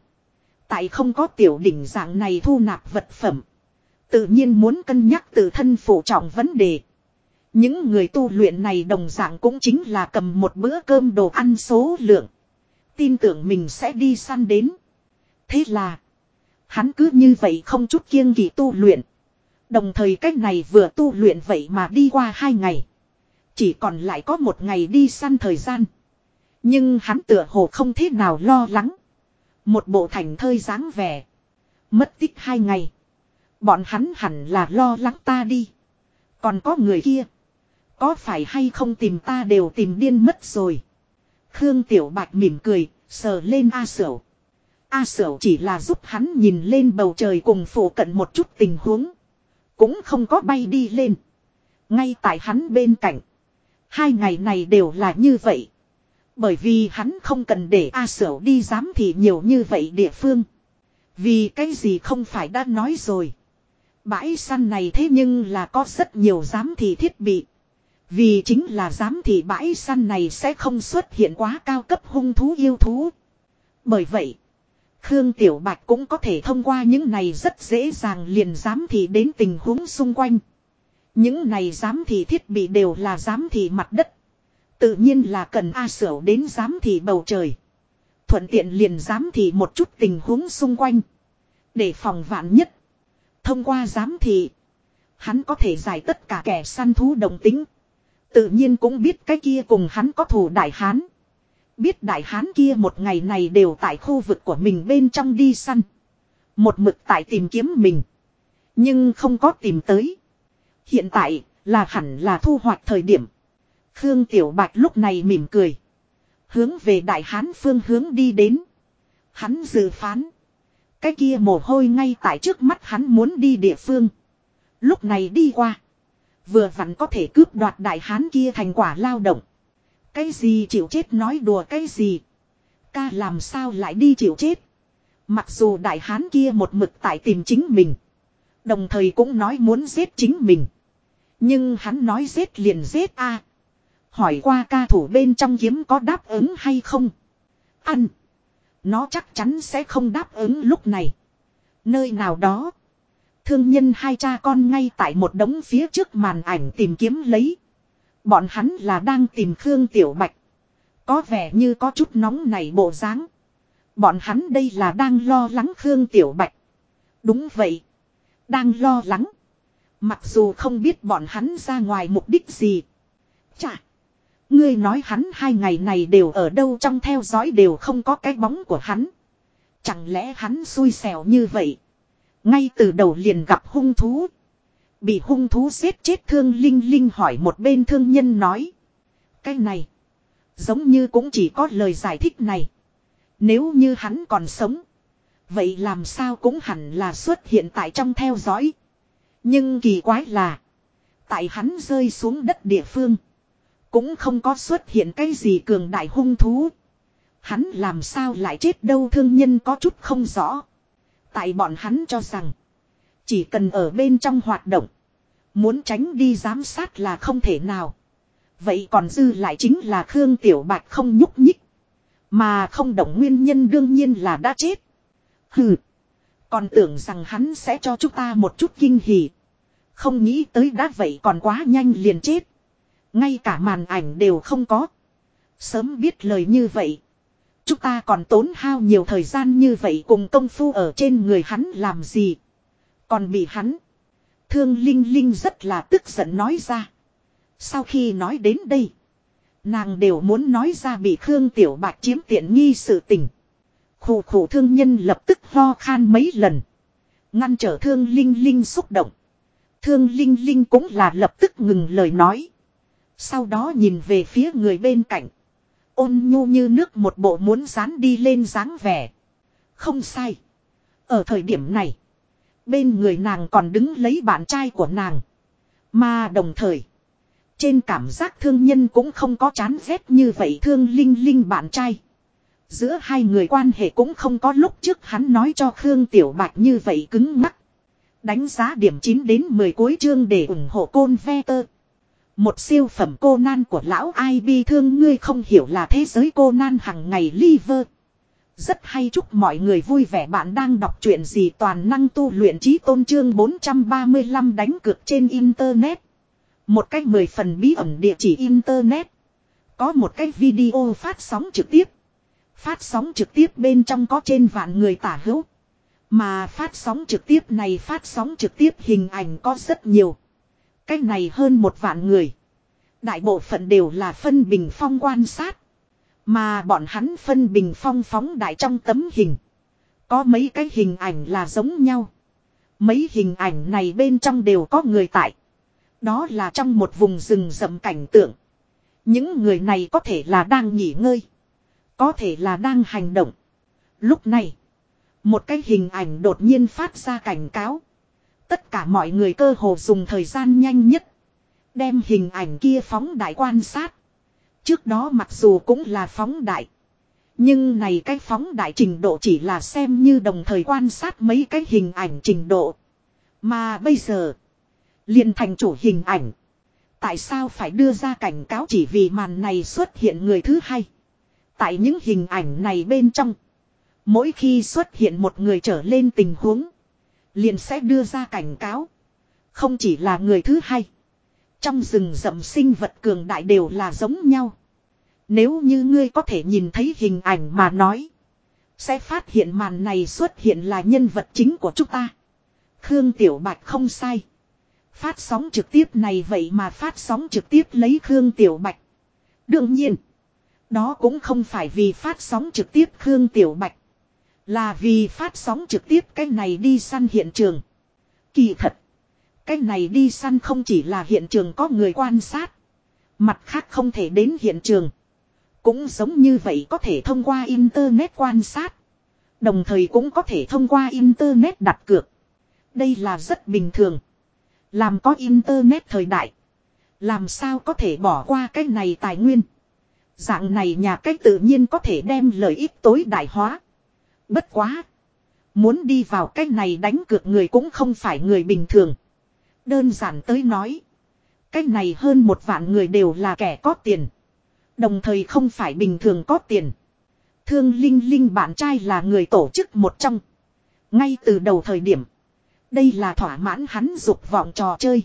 Tại không có tiểu đỉnh dạng này thu nạp vật phẩm. Tự nhiên muốn cân nhắc từ thân phụ trọng vấn đề. Những người tu luyện này đồng dạng cũng chính là cầm một bữa cơm đồ ăn số lượng. Tin tưởng mình sẽ đi săn đến. Thế là. Hắn cứ như vậy không chút kiêng kỳ tu luyện. Đồng thời cách này vừa tu luyện vậy mà đi qua hai ngày. Chỉ còn lại có một ngày đi săn thời gian. Nhưng hắn tựa hồ không thế nào lo lắng. Một bộ thành thơi dáng vẻ. Mất tích hai ngày. Bọn hắn hẳn là lo lắng ta đi. Còn có người kia. Có phải hay không tìm ta đều tìm điên mất rồi. Khương Tiểu Bạch mỉm cười, sờ lên A Sửu. A Sửu chỉ là giúp hắn nhìn lên bầu trời cùng phụ cận một chút tình huống. Cũng không có bay đi lên. Ngay tại hắn bên cạnh. Hai ngày này đều là như vậy. Bởi vì hắn không cần để A Sở đi giám thị nhiều như vậy địa phương. Vì cái gì không phải đã nói rồi. Bãi săn này thế nhưng là có rất nhiều giám thị thiết bị. Vì chính là giám thị bãi săn này sẽ không xuất hiện quá cao cấp hung thú yêu thú. Bởi vậy, Khương Tiểu Bạch cũng có thể thông qua những này rất dễ dàng liền giám thị đến tình huống xung quanh. Những này giám thị thiết bị đều là giám thị mặt đất. Tự nhiên là cần A Sở đến giám thị bầu trời. Thuận tiện liền giám thị một chút tình huống xung quanh. Để phòng vạn nhất. Thông qua giám thị. Hắn có thể giải tất cả kẻ săn thú đồng tính. Tự nhiên cũng biết cái kia cùng hắn có thù đại hán. Biết đại hán kia một ngày này đều tại khu vực của mình bên trong đi săn. Một mực tại tìm kiếm mình. Nhưng không có tìm tới. Hiện tại là hẳn là thu hoạch thời điểm. Khương Tiểu Bạch lúc này mỉm cười. Hướng về đại hán phương hướng đi đến. Hắn dự phán. Cái kia mồ hôi ngay tại trước mắt hắn muốn đi địa phương. Lúc này đi qua. Vừa vặn có thể cướp đoạt đại hán kia thành quả lao động. Cái gì chịu chết nói đùa cái gì. Ca làm sao lại đi chịu chết. Mặc dù đại hán kia một mực tại tìm chính mình. Đồng thời cũng nói muốn giết chính mình. Nhưng hắn nói giết liền giết a. Hỏi qua ca thủ bên trong kiếm có đáp ứng hay không. Ăn. Nó chắc chắn sẽ không đáp ứng lúc này. Nơi nào đó. Thương nhân hai cha con ngay tại một đống phía trước màn ảnh tìm kiếm lấy. Bọn hắn là đang tìm Khương Tiểu Bạch. Có vẻ như có chút nóng này bộ dáng. Bọn hắn đây là đang lo lắng Khương Tiểu Bạch. Đúng vậy. Đang lo lắng. Mặc dù không biết bọn hắn ra ngoài mục đích gì. Chà. Ngươi nói hắn hai ngày này đều ở đâu trong theo dõi đều không có cái bóng của hắn. Chẳng lẽ hắn xui xẻo như vậy. Ngay từ đầu liền gặp hung thú. Bị hung thú giết chết thương linh linh hỏi một bên thương nhân nói. Cái này. Giống như cũng chỉ có lời giải thích này. Nếu như hắn còn sống. Vậy làm sao cũng hẳn là xuất hiện tại trong theo dõi. Nhưng kỳ quái là. Tại hắn rơi xuống đất địa phương. Cũng không có xuất hiện cái gì cường đại hung thú. Hắn làm sao lại chết đâu thương nhân có chút không rõ. Tại bọn hắn cho rằng. Chỉ cần ở bên trong hoạt động. Muốn tránh đi giám sát là không thể nào. Vậy còn dư lại chính là Khương Tiểu Bạch không nhúc nhích. Mà không động nguyên nhân đương nhiên là đã chết. Hừ. Còn tưởng rằng hắn sẽ cho chúng ta một chút kinh hỉ. Không nghĩ tới đã vậy còn quá nhanh liền chết. Ngay cả màn ảnh đều không có. Sớm biết lời như vậy. Chúng ta còn tốn hao nhiều thời gian như vậy cùng công phu ở trên người hắn làm gì. Còn bị hắn. Thương Linh Linh rất là tức giận nói ra. Sau khi nói đến đây. Nàng đều muốn nói ra bị Khương Tiểu Bạch chiếm tiện nghi sự tình. Khủ khủ thương nhân lập tức ho khan mấy lần. Ngăn trở thương Linh Linh xúc động. Thương Linh Linh cũng là lập tức ngừng lời nói. Sau đó nhìn về phía người bên cạnh. Ôn nhu như nước một bộ muốn dán đi lên dáng vẻ. Không sai. Ở thời điểm này. Bên người nàng còn đứng lấy bạn trai của nàng. Mà đồng thời. Trên cảm giác thương nhân cũng không có chán ghét như vậy thương linh linh bạn trai. Giữa hai người quan hệ cũng không có lúc trước hắn nói cho Khương Tiểu Bạch như vậy cứng mắt. Đánh giá điểm 9 đến 10 cuối chương để ủng hộ côn ve tơ. Một siêu phẩm cô nan của lão ai bi thương ngươi không hiểu là thế giới cô nan hằng ngày liver. Rất hay chúc mọi người vui vẻ bạn đang đọc truyện gì toàn năng tu luyện trí tôn trương 435 đánh cược trên internet. Một cách mười phần bí ẩn địa chỉ internet. Có một cái video phát sóng trực tiếp. Phát sóng trực tiếp bên trong có trên vạn người tả hữu. Mà phát sóng trực tiếp này phát sóng trực tiếp hình ảnh có rất nhiều. Cái này hơn một vạn người. Đại bộ phận đều là phân bình phong quan sát. Mà bọn hắn phân bình phong phóng đại trong tấm hình. Có mấy cái hình ảnh là giống nhau. Mấy hình ảnh này bên trong đều có người tại. Đó là trong một vùng rừng rậm cảnh tượng. Những người này có thể là đang nghỉ ngơi. Có thể là đang hành động. Lúc này. Một cái hình ảnh đột nhiên phát ra cảnh cáo. Tất cả mọi người cơ hồ dùng thời gian nhanh nhất. Đem hình ảnh kia phóng đại quan sát. Trước đó mặc dù cũng là phóng đại. Nhưng này cái phóng đại trình độ chỉ là xem như đồng thời quan sát mấy cái hình ảnh trình độ. Mà bây giờ. liền thành chủ hình ảnh. Tại sao phải đưa ra cảnh cáo chỉ vì màn này xuất hiện người thứ hai. Tại những hình ảnh này bên trong. Mỗi khi xuất hiện một người trở lên tình huống. Liền sẽ đưa ra cảnh cáo. Không chỉ là người thứ hai. Trong rừng rậm sinh vật cường đại đều là giống nhau. Nếu như ngươi có thể nhìn thấy hình ảnh mà nói. Sẽ phát hiện màn này xuất hiện là nhân vật chính của chúng ta. Khương Tiểu Bạch không sai. Phát sóng trực tiếp này vậy mà phát sóng trực tiếp lấy Khương Tiểu Bạch. Đương nhiên. Đó cũng không phải vì phát sóng trực tiếp Khương Tiểu Bạch. Là vì phát sóng trực tiếp cái này đi săn hiện trường. Kỳ thật. Cái này đi săn không chỉ là hiện trường có người quan sát. Mặt khác không thể đến hiện trường. Cũng giống như vậy có thể thông qua Internet quan sát. Đồng thời cũng có thể thông qua Internet đặt cược. Đây là rất bình thường. Làm có Internet thời đại. Làm sao có thể bỏ qua cái này tài nguyên. Dạng này nhà cách tự nhiên có thể đem lợi ích tối đại hóa. Bất quá. Muốn đi vào cái này đánh cược người cũng không phải người bình thường. Đơn giản tới nói. Cái này hơn một vạn người đều là kẻ có tiền. Đồng thời không phải bình thường có tiền. Thương Linh Linh bạn trai là người tổ chức một trong. Ngay từ đầu thời điểm. Đây là thỏa mãn hắn dục vọng trò chơi.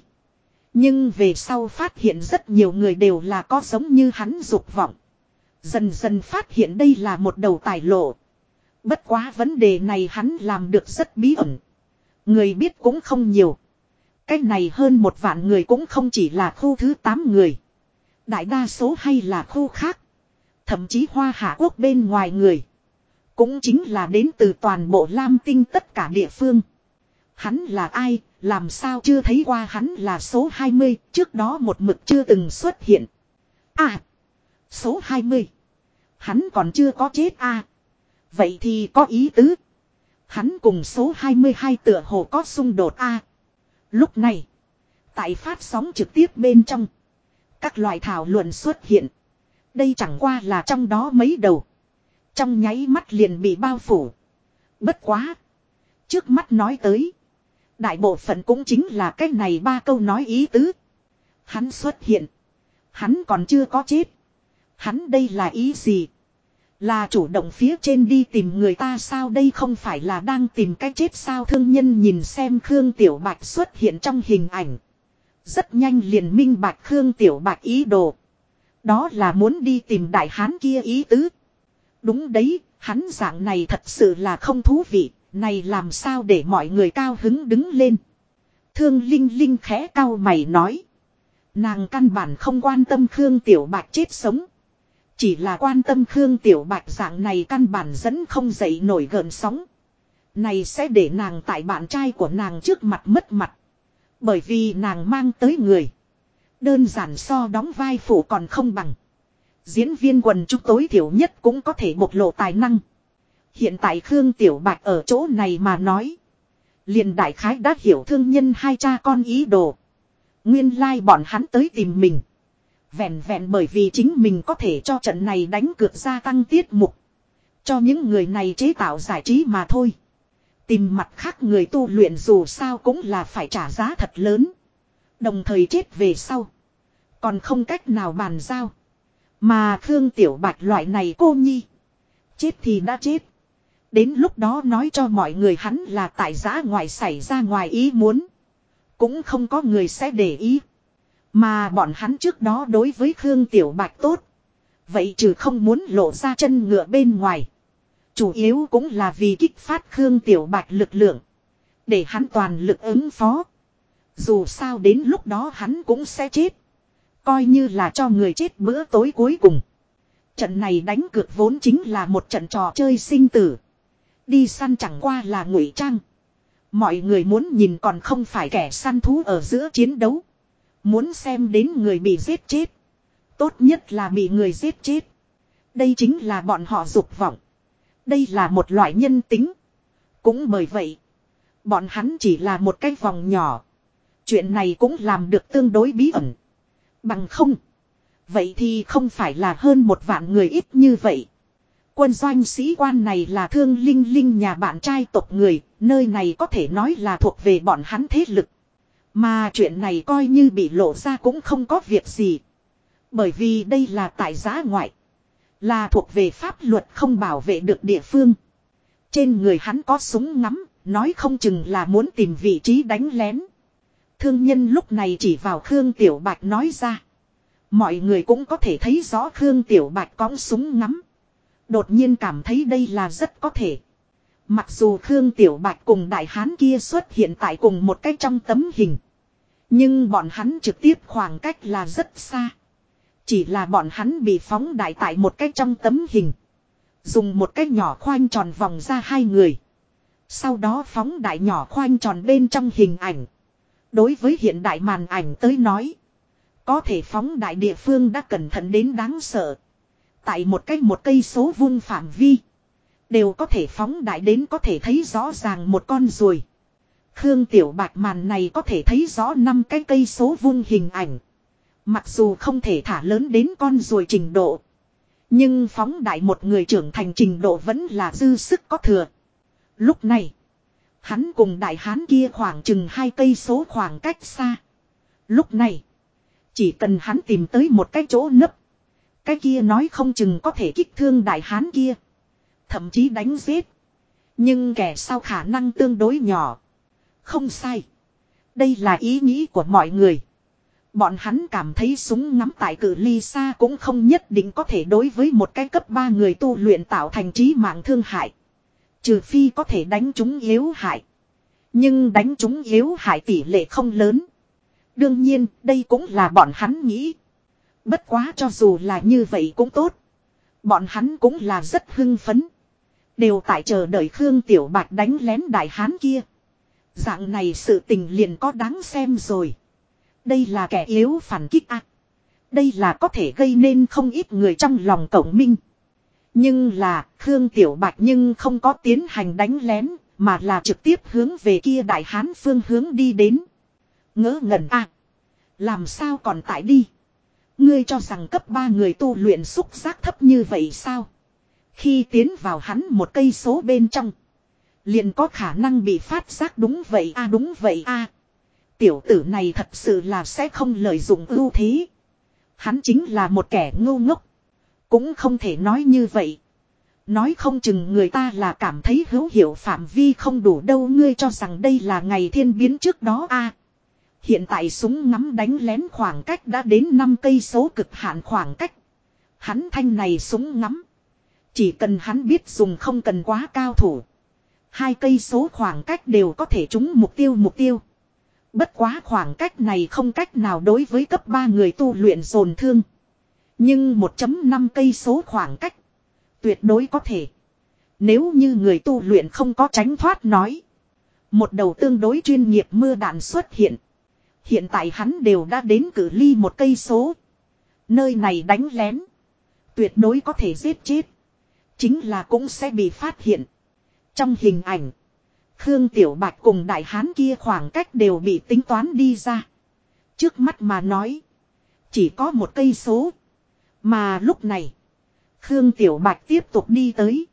Nhưng về sau phát hiện rất nhiều người đều là có giống như hắn dục vọng. Dần dần phát hiện đây là một đầu tài lộ. Bất quá vấn đề này hắn làm được rất bí ẩn. Người biết cũng không nhiều. Cách này hơn một vạn người cũng không chỉ là khu thứ 8 người. Đại đa số hay là khu khác. Thậm chí hoa hạ quốc bên ngoài người. Cũng chính là đến từ toàn bộ Lam Tinh tất cả địa phương. Hắn là ai, làm sao chưa thấy qua hắn là số 20, trước đó một mực chưa từng xuất hiện. À, số 20. Hắn còn chưa có chết à. Vậy thì có ý tứ. Hắn cùng số 22 tựa hồ có xung đột a. Lúc này, tại phát sóng trực tiếp bên trong, các loại thảo luận xuất hiện. Đây chẳng qua là trong đó mấy đầu. Trong nháy mắt liền bị bao phủ. Bất quá. Trước mắt nói tới. Đại bộ phận cũng chính là cái này ba câu nói ý tứ. Hắn xuất hiện. Hắn còn chưa có chết. Hắn đây là ý gì? Là chủ động phía trên đi tìm người ta sao đây không phải là đang tìm cách chết sao thương nhân nhìn xem Khương Tiểu Bạch xuất hiện trong hình ảnh. Rất nhanh liền minh bạch Khương Tiểu Bạch ý đồ. Đó là muốn đi tìm đại hán kia ý tứ. Đúng đấy, hắn dạng này thật sự là không thú vị, này làm sao để mọi người cao hứng đứng lên. Thương Linh Linh khẽ cao mày nói. Nàng căn bản không quan tâm Khương Tiểu Bạch chết sống. Chỉ là quan tâm Khương Tiểu Bạch dạng này căn bản dẫn không dậy nổi gần sóng. Này sẽ để nàng tại bạn trai của nàng trước mặt mất mặt. Bởi vì nàng mang tới người. Đơn giản so đóng vai phụ còn không bằng. Diễn viên quần chúng tối thiểu nhất cũng có thể bộc lộ tài năng. Hiện tại Khương Tiểu Bạch ở chỗ này mà nói. liền đại khái đã hiểu thương nhân hai cha con ý đồ. Nguyên lai like bọn hắn tới tìm mình. Vẹn vẹn bởi vì chính mình có thể cho trận này đánh cược gia tăng tiết mục. Cho những người này chế tạo giải trí mà thôi. Tìm mặt khác người tu luyện dù sao cũng là phải trả giá thật lớn. Đồng thời chết về sau. Còn không cách nào bàn giao. Mà Khương Tiểu Bạch loại này cô nhi. Chết thì đã chết. Đến lúc đó nói cho mọi người hắn là tại giã ngoài xảy ra ngoài ý muốn. Cũng không có người sẽ để ý. Mà bọn hắn trước đó đối với Khương Tiểu Bạch tốt. Vậy trừ không muốn lộ ra chân ngựa bên ngoài. Chủ yếu cũng là vì kích phát Khương Tiểu Bạch lực lượng. Để hắn toàn lực ứng phó. Dù sao đến lúc đó hắn cũng sẽ chết. Coi như là cho người chết bữa tối cuối cùng. Trận này đánh cược vốn chính là một trận trò chơi sinh tử. Đi săn chẳng qua là ngụy trang. Mọi người muốn nhìn còn không phải kẻ săn thú ở giữa chiến đấu. Muốn xem đến người bị giết chết. Tốt nhất là bị người giết chết. Đây chính là bọn họ dục vọng. Đây là một loại nhân tính. Cũng bởi vậy. Bọn hắn chỉ là một cái vòng nhỏ. Chuyện này cũng làm được tương đối bí ẩn. Bằng không. Vậy thì không phải là hơn một vạn người ít như vậy. Quân doanh sĩ quan này là thương linh linh nhà bạn trai tộc người, nơi này có thể nói là thuộc về bọn hắn thế lực. Mà chuyện này coi như bị lộ ra cũng không có việc gì. Bởi vì đây là tại giá ngoại. Là thuộc về pháp luật không bảo vệ được địa phương. Trên người hắn có súng ngắm, nói không chừng là muốn tìm vị trí đánh lén. Thương nhân lúc này chỉ vào Khương Tiểu Bạch nói ra. Mọi người cũng có thể thấy rõ Khương Tiểu Bạch có súng ngắm. Đột nhiên cảm thấy đây là rất có thể. Mặc dù Khương Tiểu Bạch cùng đại hán kia xuất hiện tại cùng một cách trong tấm hình. Nhưng bọn hắn trực tiếp khoảng cách là rất xa. Chỉ là bọn hắn bị phóng đại tại một cách trong tấm hình. Dùng một cách nhỏ khoanh tròn vòng ra hai người. Sau đó phóng đại nhỏ khoanh tròn bên trong hình ảnh. Đối với hiện đại màn ảnh tới nói. Có thể phóng đại địa phương đã cẩn thận đến đáng sợ. Tại một cách một cây số vuông phạm vi. Đều có thể phóng đại đến có thể thấy rõ ràng một con ruồi. Khương Tiểu Bạch màn này có thể thấy rõ năm cái cây số vuông hình ảnh. Mặc dù không thể thả lớn đến con ruồi trình độ. Nhưng phóng đại một người trưởng thành trình độ vẫn là dư sức có thừa. Lúc này, hắn cùng đại hán kia khoảng chừng hai cây số khoảng cách xa. Lúc này, chỉ cần hắn tìm tới một cái chỗ nấp. Cái kia nói không chừng có thể kích thương đại hán kia. Thậm chí đánh giết. Nhưng kẻ sau khả năng tương đối nhỏ. Không sai. Đây là ý nghĩ của mọi người. Bọn hắn cảm thấy súng ngắm tại cự ly xa cũng không nhất định có thể đối với một cái cấp 3 người tu luyện tạo thành trí mạng thương hại. Trừ phi có thể đánh chúng yếu hại. Nhưng đánh chúng yếu hại tỷ lệ không lớn. Đương nhiên, đây cũng là bọn hắn nghĩ. Bất quá cho dù là như vậy cũng tốt. Bọn hắn cũng là rất hưng phấn. Đều tại chờ đợi Khương Tiểu Bạch đánh lén đại hán kia. Dạng này sự tình liền có đáng xem rồi. Đây là kẻ yếu phản kích ác. Đây là có thể gây nên không ít người trong lòng cổng minh. Nhưng là, Khương Tiểu Bạch nhưng không có tiến hành đánh lén, mà là trực tiếp hướng về kia đại hán phương hướng đi đến. Ngỡ ngẩn a Làm sao còn tại đi. Ngươi cho rằng cấp 3 người tu luyện xúc giác thấp như vậy sao? Khi tiến vào hắn một cây số bên trong. Liền có khả năng bị phát giác đúng vậy, a, đúng vậy, a Tiểu tử này thật sự là sẽ không lợi dụng ưu thế. Hắn chính là một kẻ ngu ngốc. Cũng không thể nói như vậy. Nói không chừng người ta là cảm thấy hữu hiệu phạm vi không đủ đâu, ngươi cho rằng đây là ngày thiên biến trước đó, a Hiện tại súng ngắm đánh lén khoảng cách đã đến 5 cây số cực hạn khoảng cách. Hắn thanh này súng ngắm. Chỉ cần hắn biết dùng không cần quá cao thủ. Hai cây số khoảng cách đều có thể trúng mục tiêu mục tiêu. Bất quá khoảng cách này không cách nào đối với cấp 3 người tu luyện dồn thương. Nhưng 1.5 cây số khoảng cách. Tuyệt đối có thể. Nếu như người tu luyện không có tránh thoát nói. Một đầu tương đối chuyên nghiệp mưa đạn xuất hiện. Hiện tại hắn đều đã đến cử ly một cây số. Nơi này đánh lén. Tuyệt đối có thể giết chết. Chính là cũng sẽ bị phát hiện. Trong hình ảnh. Khương Tiểu Bạch cùng đại hán kia khoảng cách đều bị tính toán đi ra. Trước mắt mà nói. Chỉ có một cây số. Mà lúc này. Khương Tiểu Bạch tiếp tục đi tới.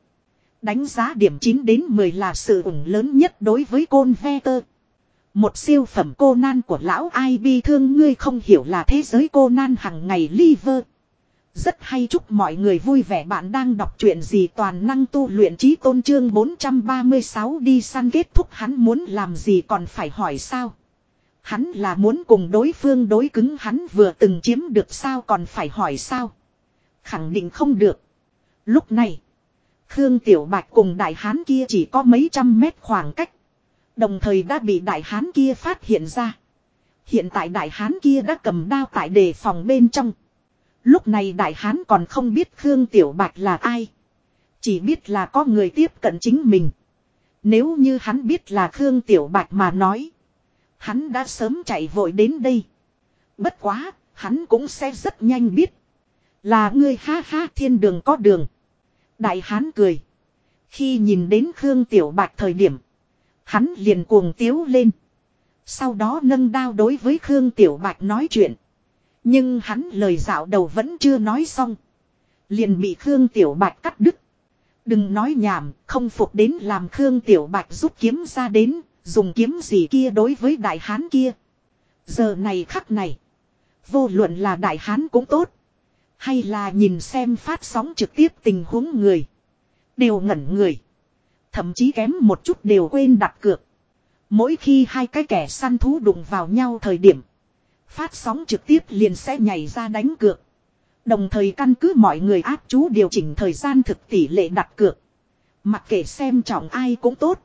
Đánh giá điểm 9 đến 10 là sự ủng lớn nhất đối với côn ve tơ. Một siêu phẩm cô nan của lão ai bi thương, ngươi không hiểu là thế giới cô nan hằng ngày liver. Rất hay chúc mọi người vui vẻ bạn đang đọc truyện gì toàn năng tu luyện trí tôn trương 436 đi săn kết thúc hắn muốn làm gì còn phải hỏi sao. Hắn là muốn cùng đối phương đối cứng hắn vừa từng chiếm được sao còn phải hỏi sao. Khẳng định không được. Lúc này, Khương Tiểu Bạch cùng đại hán kia chỉ có mấy trăm mét khoảng cách. Đồng thời đã bị đại hán kia phát hiện ra. Hiện tại đại hán kia đã cầm đao tại đề phòng bên trong. Lúc này đại hán còn không biết Khương Tiểu Bạch là ai. Chỉ biết là có người tiếp cận chính mình. Nếu như hắn biết là Khương Tiểu Bạch mà nói. Hắn đã sớm chạy vội đến đây. Bất quá, hắn cũng sẽ rất nhanh biết. Là ngươi ha ha thiên đường có đường. Đại hán cười. Khi nhìn đến Khương Tiểu Bạch thời điểm. Hắn liền cuồng tiếu lên. Sau đó nâng đao đối với Khương Tiểu Bạch nói chuyện. Nhưng hắn lời dạo đầu vẫn chưa nói xong. Liền bị Khương Tiểu Bạch cắt đứt. Đừng nói nhảm, không phục đến làm Khương Tiểu Bạch rút kiếm ra đến, dùng kiếm gì kia đối với đại hán kia. Giờ này khắc này, vô luận là đại hán cũng tốt, hay là nhìn xem phát sóng trực tiếp tình huống người, đều ngẩn người. Thậm chí kém một chút đều quên đặt cược. Mỗi khi hai cái kẻ săn thú đụng vào nhau thời điểm, phát sóng trực tiếp liền sẽ nhảy ra đánh cược. Đồng thời căn cứ mọi người áp chú điều chỉnh thời gian thực tỷ lệ đặt cược. Mặc kệ xem trọng ai cũng tốt.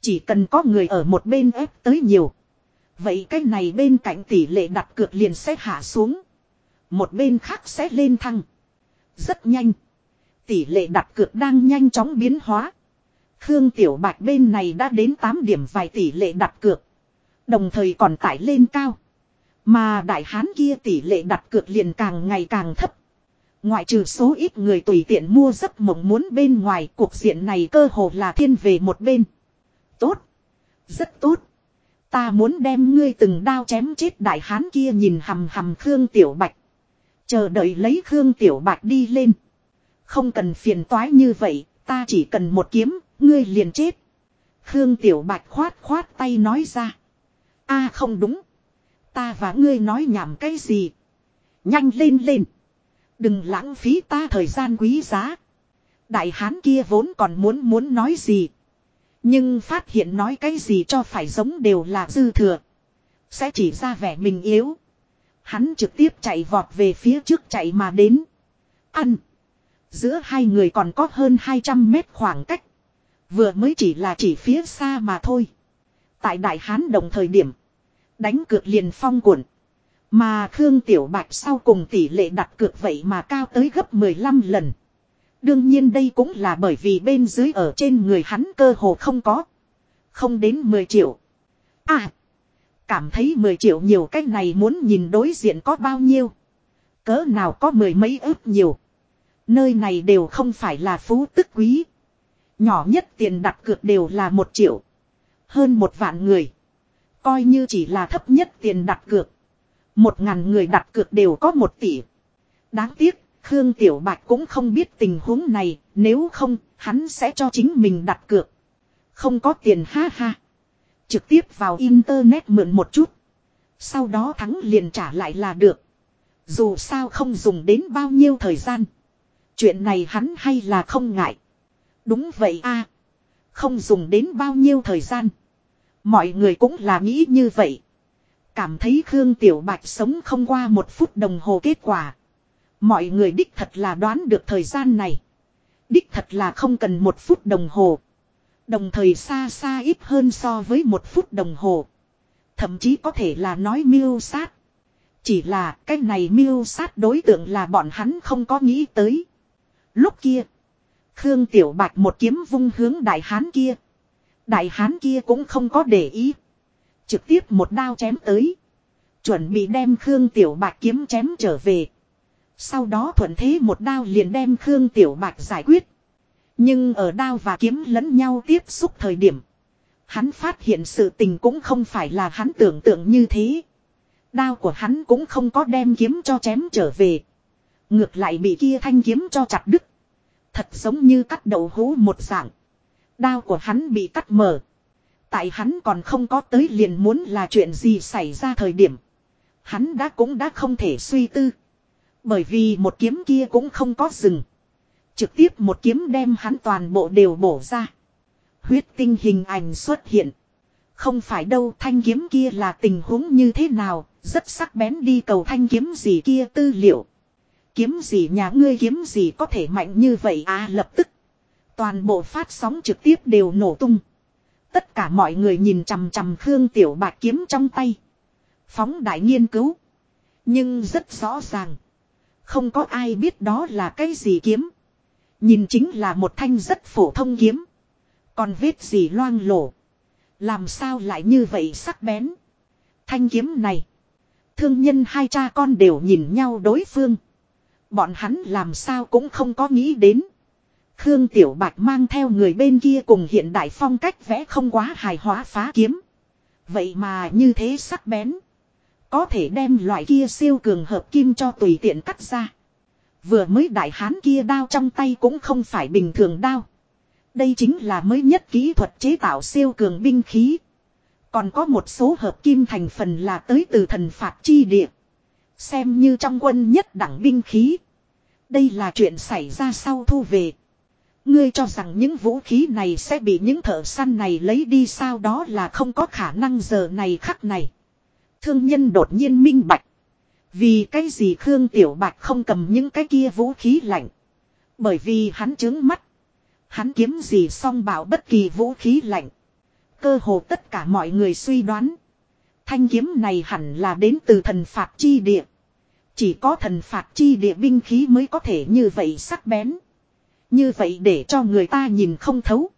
Chỉ cần có người ở một bên ép tới nhiều. Vậy cái này bên cạnh tỷ lệ đặt cược liền sẽ hạ xuống. Một bên khác sẽ lên thăng. Rất nhanh. Tỷ lệ đặt cược đang nhanh chóng biến hóa. Khương Tiểu Bạch bên này đã đến 8 điểm vài tỷ lệ đặt cược. Đồng thời còn tải lên cao. Mà đại hán kia tỷ lệ đặt cược liền càng ngày càng thấp. Ngoại trừ số ít người tùy tiện mua giấc mộng muốn bên ngoài cuộc diện này cơ hồ là thiên về một bên. Tốt. Rất tốt. Ta muốn đem ngươi từng đao chém chết đại hán kia nhìn hầm hầm Khương Tiểu Bạch. Chờ đợi lấy Khương Tiểu Bạch đi lên. Không cần phiền toái như vậy, ta chỉ cần một kiếm, ngươi liền chết. Khương Tiểu Bạch khoát khoát tay nói ra. a không đúng. Ta và ngươi nói nhảm cái gì? Nhanh lên lên. Đừng lãng phí ta thời gian quý giá. Đại hán kia vốn còn muốn muốn nói gì. Nhưng phát hiện nói cái gì cho phải giống đều là dư thừa. Sẽ chỉ ra vẻ mình yếu. Hắn trực tiếp chạy vọt về phía trước chạy mà đến. Ăn. Giữa hai người còn có hơn 200 mét khoảng cách. Vừa mới chỉ là chỉ phía xa mà thôi. Tại Đại Hán đồng thời điểm. Đánh cược liền phong cuộn. Mà Khương Tiểu Bạch sau cùng tỷ lệ đặt cược vậy mà cao tới gấp 15 lần. Đương nhiên đây cũng là bởi vì bên dưới ở trên người hắn cơ hồ không có. Không đến 10 triệu. À. Cảm thấy 10 triệu nhiều cách này muốn nhìn đối diện có bao nhiêu. Cỡ nào có mười mấy ước nhiều. Nơi này đều không phải là phú tức quý. Nhỏ nhất tiền đặt cược đều là một triệu. Hơn một vạn người. Coi như chỉ là thấp nhất tiền đặt cược. Một ngàn người đặt cược đều có một tỷ. Đáng tiếc, Khương Tiểu Bạch cũng không biết tình huống này, nếu không, hắn sẽ cho chính mình đặt cược. Không có tiền ha ha. Trực tiếp vào Internet mượn một chút. Sau đó thắng liền trả lại là được. Dù sao không dùng đến bao nhiêu thời gian. Chuyện này hắn hay là không ngại. Đúng vậy a Không dùng đến bao nhiêu thời gian. Mọi người cũng là nghĩ như vậy. Cảm thấy Khương Tiểu Bạch sống không qua một phút đồng hồ kết quả. Mọi người đích thật là đoán được thời gian này. Đích thật là không cần một phút đồng hồ. Đồng thời xa xa ít hơn so với một phút đồng hồ. Thậm chí có thể là nói miêu sát. Chỉ là cái này miêu sát đối tượng là bọn hắn không có nghĩ tới. Lúc kia. Khương Tiểu Bạch một kiếm vung hướng đại hán kia. Đại hán kia cũng không có để ý. Trực tiếp một đao chém tới. Chuẩn bị đem Khương Tiểu Bạch kiếm chém trở về. Sau đó thuận thế một đao liền đem Khương Tiểu Bạch giải quyết. Nhưng ở đao và kiếm lẫn nhau tiếp xúc thời điểm. Hắn phát hiện sự tình cũng không phải là hắn tưởng tượng như thế. Đao của hắn cũng không có đem kiếm cho chém trở về. Ngược lại bị kia thanh kiếm cho chặt đứt. Thật giống như cắt đậu hũ một dạng. Đao của hắn bị cắt mở. Tại hắn còn không có tới liền muốn là chuyện gì xảy ra thời điểm. Hắn đã cũng đã không thể suy tư. Bởi vì một kiếm kia cũng không có dừng. Trực tiếp một kiếm đem hắn toàn bộ đều bổ ra. Huyết tinh hình ảnh xuất hiện. Không phải đâu thanh kiếm kia là tình huống như thế nào, rất sắc bén đi cầu thanh kiếm gì kia tư liệu. Kiếm gì nhà ngươi kiếm gì có thể mạnh như vậy à lập tức. Toàn bộ phát sóng trực tiếp đều nổ tung. Tất cả mọi người nhìn chằm chằm Khương Tiểu Bạch kiếm trong tay. Phóng đại nghiên cứu. Nhưng rất rõ ràng. Không có ai biết đó là cái gì kiếm. Nhìn chính là một thanh rất phổ thông kiếm. Còn vết gì loang lổ. Làm sao lại như vậy sắc bén. Thanh kiếm này. Thương nhân hai cha con đều nhìn nhau đối phương. Bọn hắn làm sao cũng không có nghĩ đến. Khương Tiểu Bạch mang theo người bên kia cùng hiện đại phong cách vẽ không quá hài hóa phá kiếm. Vậy mà như thế sắc bén. có thể đem loại kia siêu cường hợp kim cho tùy tiện cắt ra. Vừa mới đại hán kia đao trong tay cũng không phải bình thường đao. Đây chính là mới nhất kỹ thuật chế tạo siêu cường binh khí. Còn có một số hợp kim thành phần là tới từ thần phạt chi địa. Xem như trong quân nhất đẳng binh khí. Đây là chuyện xảy ra sau thu về. Ngươi cho rằng những vũ khí này sẽ bị những thợ săn này lấy đi sao đó là không có khả năng giờ này khắc này. Thương nhân đột nhiên minh bạch. Vì cái gì Khương Tiểu Bạch không cầm những cái kia vũ khí lạnh. Bởi vì hắn chứng mắt. Hắn kiếm gì song bảo bất kỳ vũ khí lạnh. Cơ hồ tất cả mọi người suy đoán. Thanh kiếm này hẳn là đến từ thần phạt chi địa. Chỉ có thần phạt chi địa binh khí mới có thể như vậy sắc bén. Như vậy để cho người ta nhìn không thấu.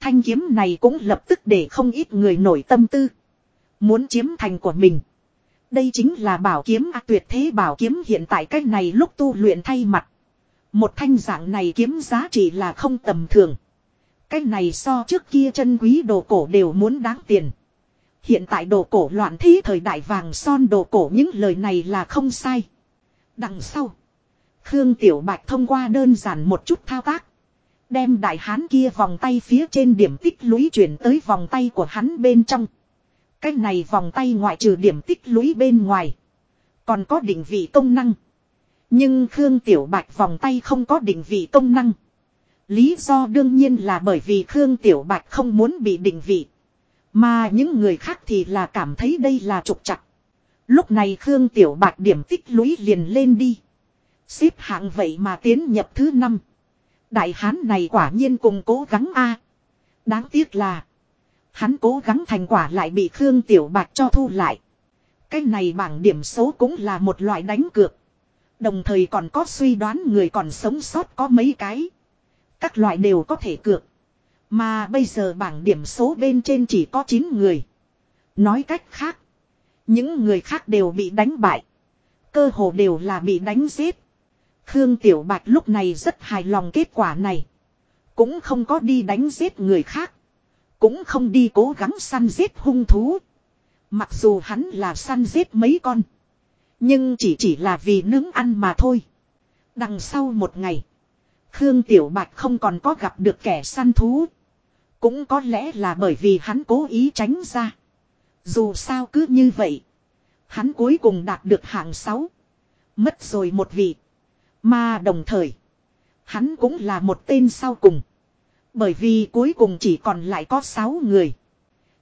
Thanh kiếm này cũng lập tức để không ít người nổi tâm tư. Muốn chiếm thành của mình. Đây chính là bảo kiếm à, tuyệt thế bảo kiếm hiện tại cách này lúc tu luyện thay mặt. Một thanh dạng này kiếm giá trị là không tầm thường. Cái này so trước kia chân quý đồ cổ đều muốn đáng tiền. Hiện tại đồ cổ loạn thế thời đại vàng son đồ cổ những lời này là không sai. Đằng sau. Khương Tiểu Bạch thông qua đơn giản một chút thao tác. Đem đại hán kia vòng tay phía trên điểm tích lũy chuyển tới vòng tay của hắn bên trong. Cái này vòng tay ngoại trừ điểm tích lũy bên ngoài. Còn có định vị công năng. Nhưng Khương Tiểu Bạch vòng tay không có định vị công năng. Lý do đương nhiên là bởi vì Khương Tiểu Bạch không muốn bị định vị. Mà những người khác thì là cảm thấy đây là trục chặt. Lúc này Khương Tiểu Bạch điểm tích lũy liền lên đi. Xếp hạng vậy mà tiến nhập thứ năm. Đại hán này quả nhiên cùng cố gắng a. Đáng tiếc là. Hắn cố gắng thành quả lại bị Khương Tiểu Bạch cho thu lại. Cái này bảng điểm số cũng là một loại đánh cược. Đồng thời còn có suy đoán người còn sống sót có mấy cái. Các loại đều có thể cược. Mà bây giờ bảng điểm số bên trên chỉ có 9 người. Nói cách khác. Những người khác đều bị đánh bại. Cơ hồ đều là bị đánh giết. Khương Tiểu Bạch lúc này rất hài lòng kết quả này. Cũng không có đi đánh giết người khác. Cũng không đi cố gắng săn giết hung thú. Mặc dù hắn là săn giết mấy con. Nhưng chỉ chỉ là vì nướng ăn mà thôi. Đằng sau một ngày. Khương Tiểu Bạch không còn có gặp được kẻ săn thú. Cũng có lẽ là bởi vì hắn cố ý tránh ra. Dù sao cứ như vậy. Hắn cuối cùng đạt được hạng 6. Mất rồi một vị. Mà đồng thời. Hắn cũng là một tên sau cùng. Bởi vì cuối cùng chỉ còn lại có 6 người.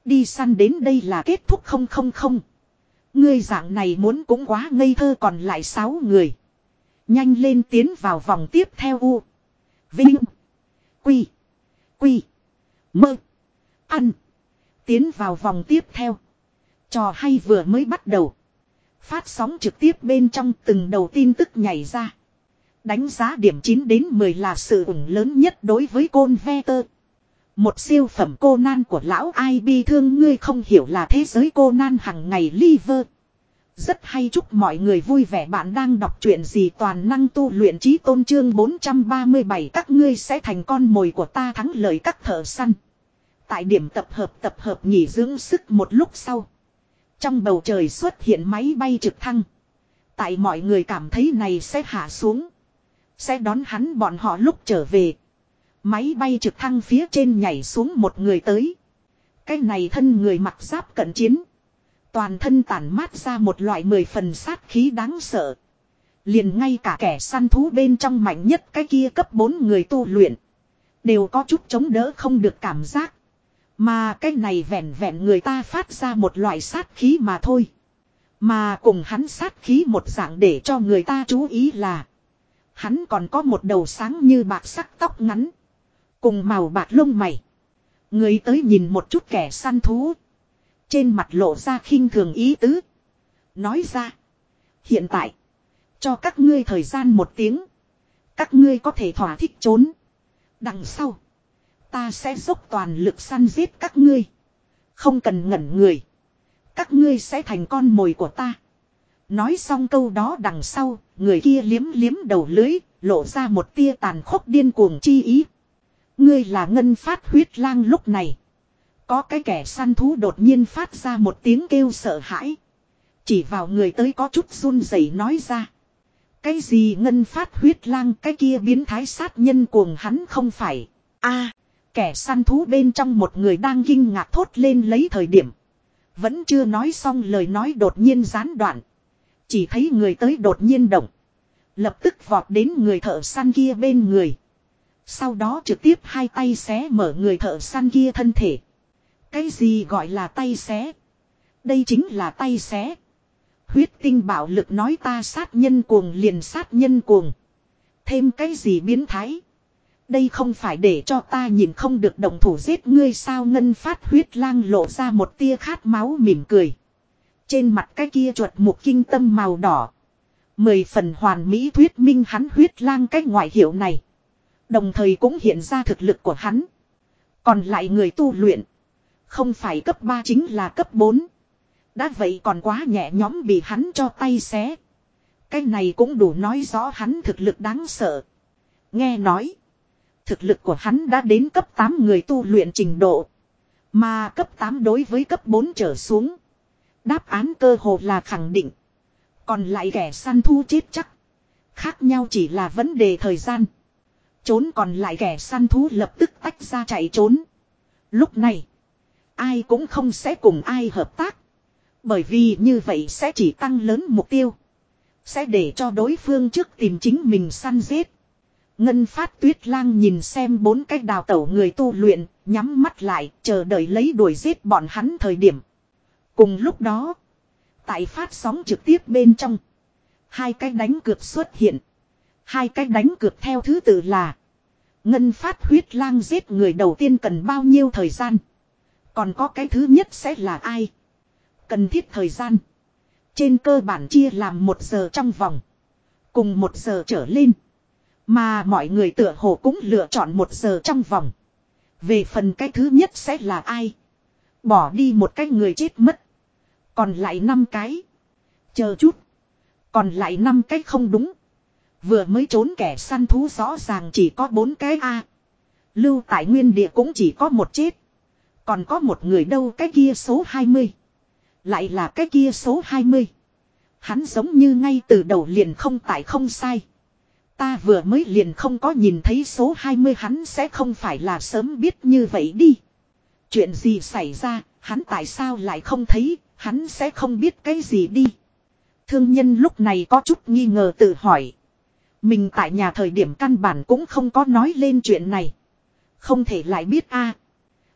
Đi săn đến đây là kết thúc không không không. Ngươi dạng này muốn cũng quá ngây thơ còn lại 6 người. Nhanh lên tiến vào vòng tiếp theo U. Vinh. Quy. Quy. Mơ. Ăn. Tiến vào vòng tiếp theo. Trò hay vừa mới bắt đầu. Phát sóng trực tiếp bên trong từng đầu tin tức nhảy ra. Đánh giá điểm 9 đến 10 là sự ủng lớn nhất đối với côn ve tơ. Một siêu phẩm cô nan của lão ai bi thương ngươi không hiểu là thế giới cô nan hằng ngày liver. Rất hay chúc mọi người vui vẻ bạn đang đọc truyện gì toàn năng tu luyện trí tôn trương 437 các ngươi sẽ thành con mồi của ta thắng lợi các thợ săn. Tại điểm tập hợp tập hợp nghỉ dưỡng sức một lúc sau. Trong bầu trời xuất hiện máy bay trực thăng. Tại mọi người cảm thấy này sẽ hạ xuống. Sẽ đón hắn bọn họ lúc trở về. Máy bay trực thăng phía trên nhảy xuống một người tới. Cái này thân người mặc giáp cận chiến. Toàn thân tản mát ra một loại mười phần sát khí đáng sợ. Liền ngay cả kẻ săn thú bên trong mạnh nhất cái kia cấp 4 người tu luyện. Đều có chút chống đỡ không được cảm giác. Mà cái này vẹn vẹn người ta phát ra một loại sát khí mà thôi. Mà cùng hắn sát khí một dạng để cho người ta chú ý là. Hắn còn có một đầu sáng như bạc sắc tóc ngắn. Cùng màu bạc lông mày. Người tới nhìn một chút kẻ săn thú. Trên mặt lộ ra khinh thường ý tứ. Nói ra. Hiện tại. Cho các ngươi thời gian một tiếng. Các ngươi có thể thỏa thích trốn. Đằng sau. Ta sẽ dốc toàn lực săn giết các ngươi. Không cần ngẩn người. Các ngươi sẽ thành con mồi của ta. Nói xong câu đó đằng sau, người kia liếm liếm đầu lưới, lộ ra một tia tàn khốc điên cuồng chi ý. Ngươi là ngân phát huyết lang lúc này. Có cái kẻ săn thú đột nhiên phát ra một tiếng kêu sợ hãi. Chỉ vào người tới có chút run rẩy nói ra. Cái gì ngân phát huyết lang cái kia biến thái sát nhân cuồng hắn không phải. a kẻ săn thú bên trong một người đang kinh ngạc thốt lên lấy thời điểm. Vẫn chưa nói xong lời nói đột nhiên gián đoạn. Chỉ thấy người tới đột nhiên động. Lập tức vọt đến người thợ săn kia bên người. Sau đó trực tiếp hai tay xé mở người thợ săn kia thân thể. Cái gì gọi là tay xé? Đây chính là tay xé. Huyết tinh bạo lực nói ta sát nhân cuồng liền sát nhân cuồng. Thêm cái gì biến thái? Đây không phải để cho ta nhìn không được đồng thủ giết ngươi sao ngân phát huyết lang lộ ra một tia khát máu mỉm cười. Trên mặt cái kia chuột một kinh tâm màu đỏ. Mười phần hoàn mỹ thuyết minh hắn huyết lang cái ngoại hiệu này. Đồng thời cũng hiện ra thực lực của hắn. Còn lại người tu luyện. Không phải cấp 3 chính là cấp 4. Đã vậy còn quá nhẹ nhóm bị hắn cho tay xé. Cái này cũng đủ nói rõ hắn thực lực đáng sợ. Nghe nói. Thực lực của hắn đã đến cấp 8 người tu luyện trình độ. Mà cấp 8 đối với cấp 4 trở xuống. Đáp án cơ hồ là khẳng định. Còn lại kẻ săn thu chết chắc. Khác nhau chỉ là vấn đề thời gian. Trốn còn lại kẻ săn thú lập tức tách ra chạy trốn. Lúc này. Ai cũng không sẽ cùng ai hợp tác. Bởi vì như vậy sẽ chỉ tăng lớn mục tiêu. Sẽ để cho đối phương trước tìm chính mình săn giết. Ngân phát tuyết lang nhìn xem bốn cái đào tẩu người tu luyện, nhắm mắt lại, chờ đợi lấy đuổi giết bọn hắn thời điểm. Cùng lúc đó, tại phát sóng trực tiếp bên trong, hai cái đánh cược xuất hiện. Hai cái đánh cược theo thứ tự là Ngân phát huyết lang giết người đầu tiên cần bao nhiêu thời gian. Còn có cái thứ nhất sẽ là ai. Cần thiết thời gian. Trên cơ bản chia làm một giờ trong vòng. Cùng một giờ trở lên. Mà mọi người tựa hồ cũng lựa chọn một giờ trong vòng. Về phần cái thứ nhất sẽ là ai. Bỏ đi một cái người chết mất. Còn lại năm cái. Chờ chút. Còn lại năm cái không đúng. Vừa mới trốn kẻ săn thú rõ ràng chỉ có bốn cái A. Lưu tại nguyên địa cũng chỉ có một chết. Còn có một người đâu cái kia số 20. Lại là cái kia số 20. Hắn giống như ngay từ đầu liền không tại không sai. Ta vừa mới liền không có nhìn thấy số 20 hắn sẽ không phải là sớm biết như vậy đi. Chuyện gì xảy ra, hắn tại sao lại không thấy, hắn sẽ không biết cái gì đi. Thương nhân lúc này có chút nghi ngờ tự hỏi. Mình tại nhà thời điểm căn bản cũng không có nói lên chuyện này. Không thể lại biết a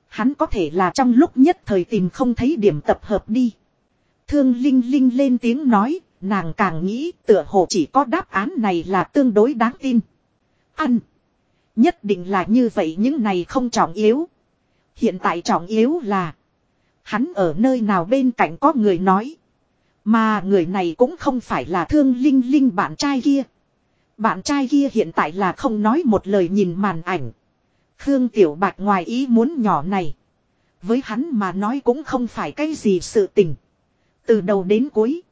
Hắn có thể là trong lúc nhất thời tìm không thấy điểm tập hợp đi. Thương Linh Linh lên tiếng nói, nàng càng nghĩ tựa hồ chỉ có đáp án này là tương đối đáng tin. Ăn. Nhất định là như vậy những này không trọng yếu. Hiện tại trọng yếu là. Hắn ở nơi nào bên cạnh có người nói. Mà người này cũng không phải là thương linh linh bạn trai kia. Bạn trai kia hiện tại là không nói một lời nhìn màn ảnh. Khương Tiểu Bạch ngoài ý muốn nhỏ này. Với hắn mà nói cũng không phải cái gì sự tình. Từ đầu đến cuối.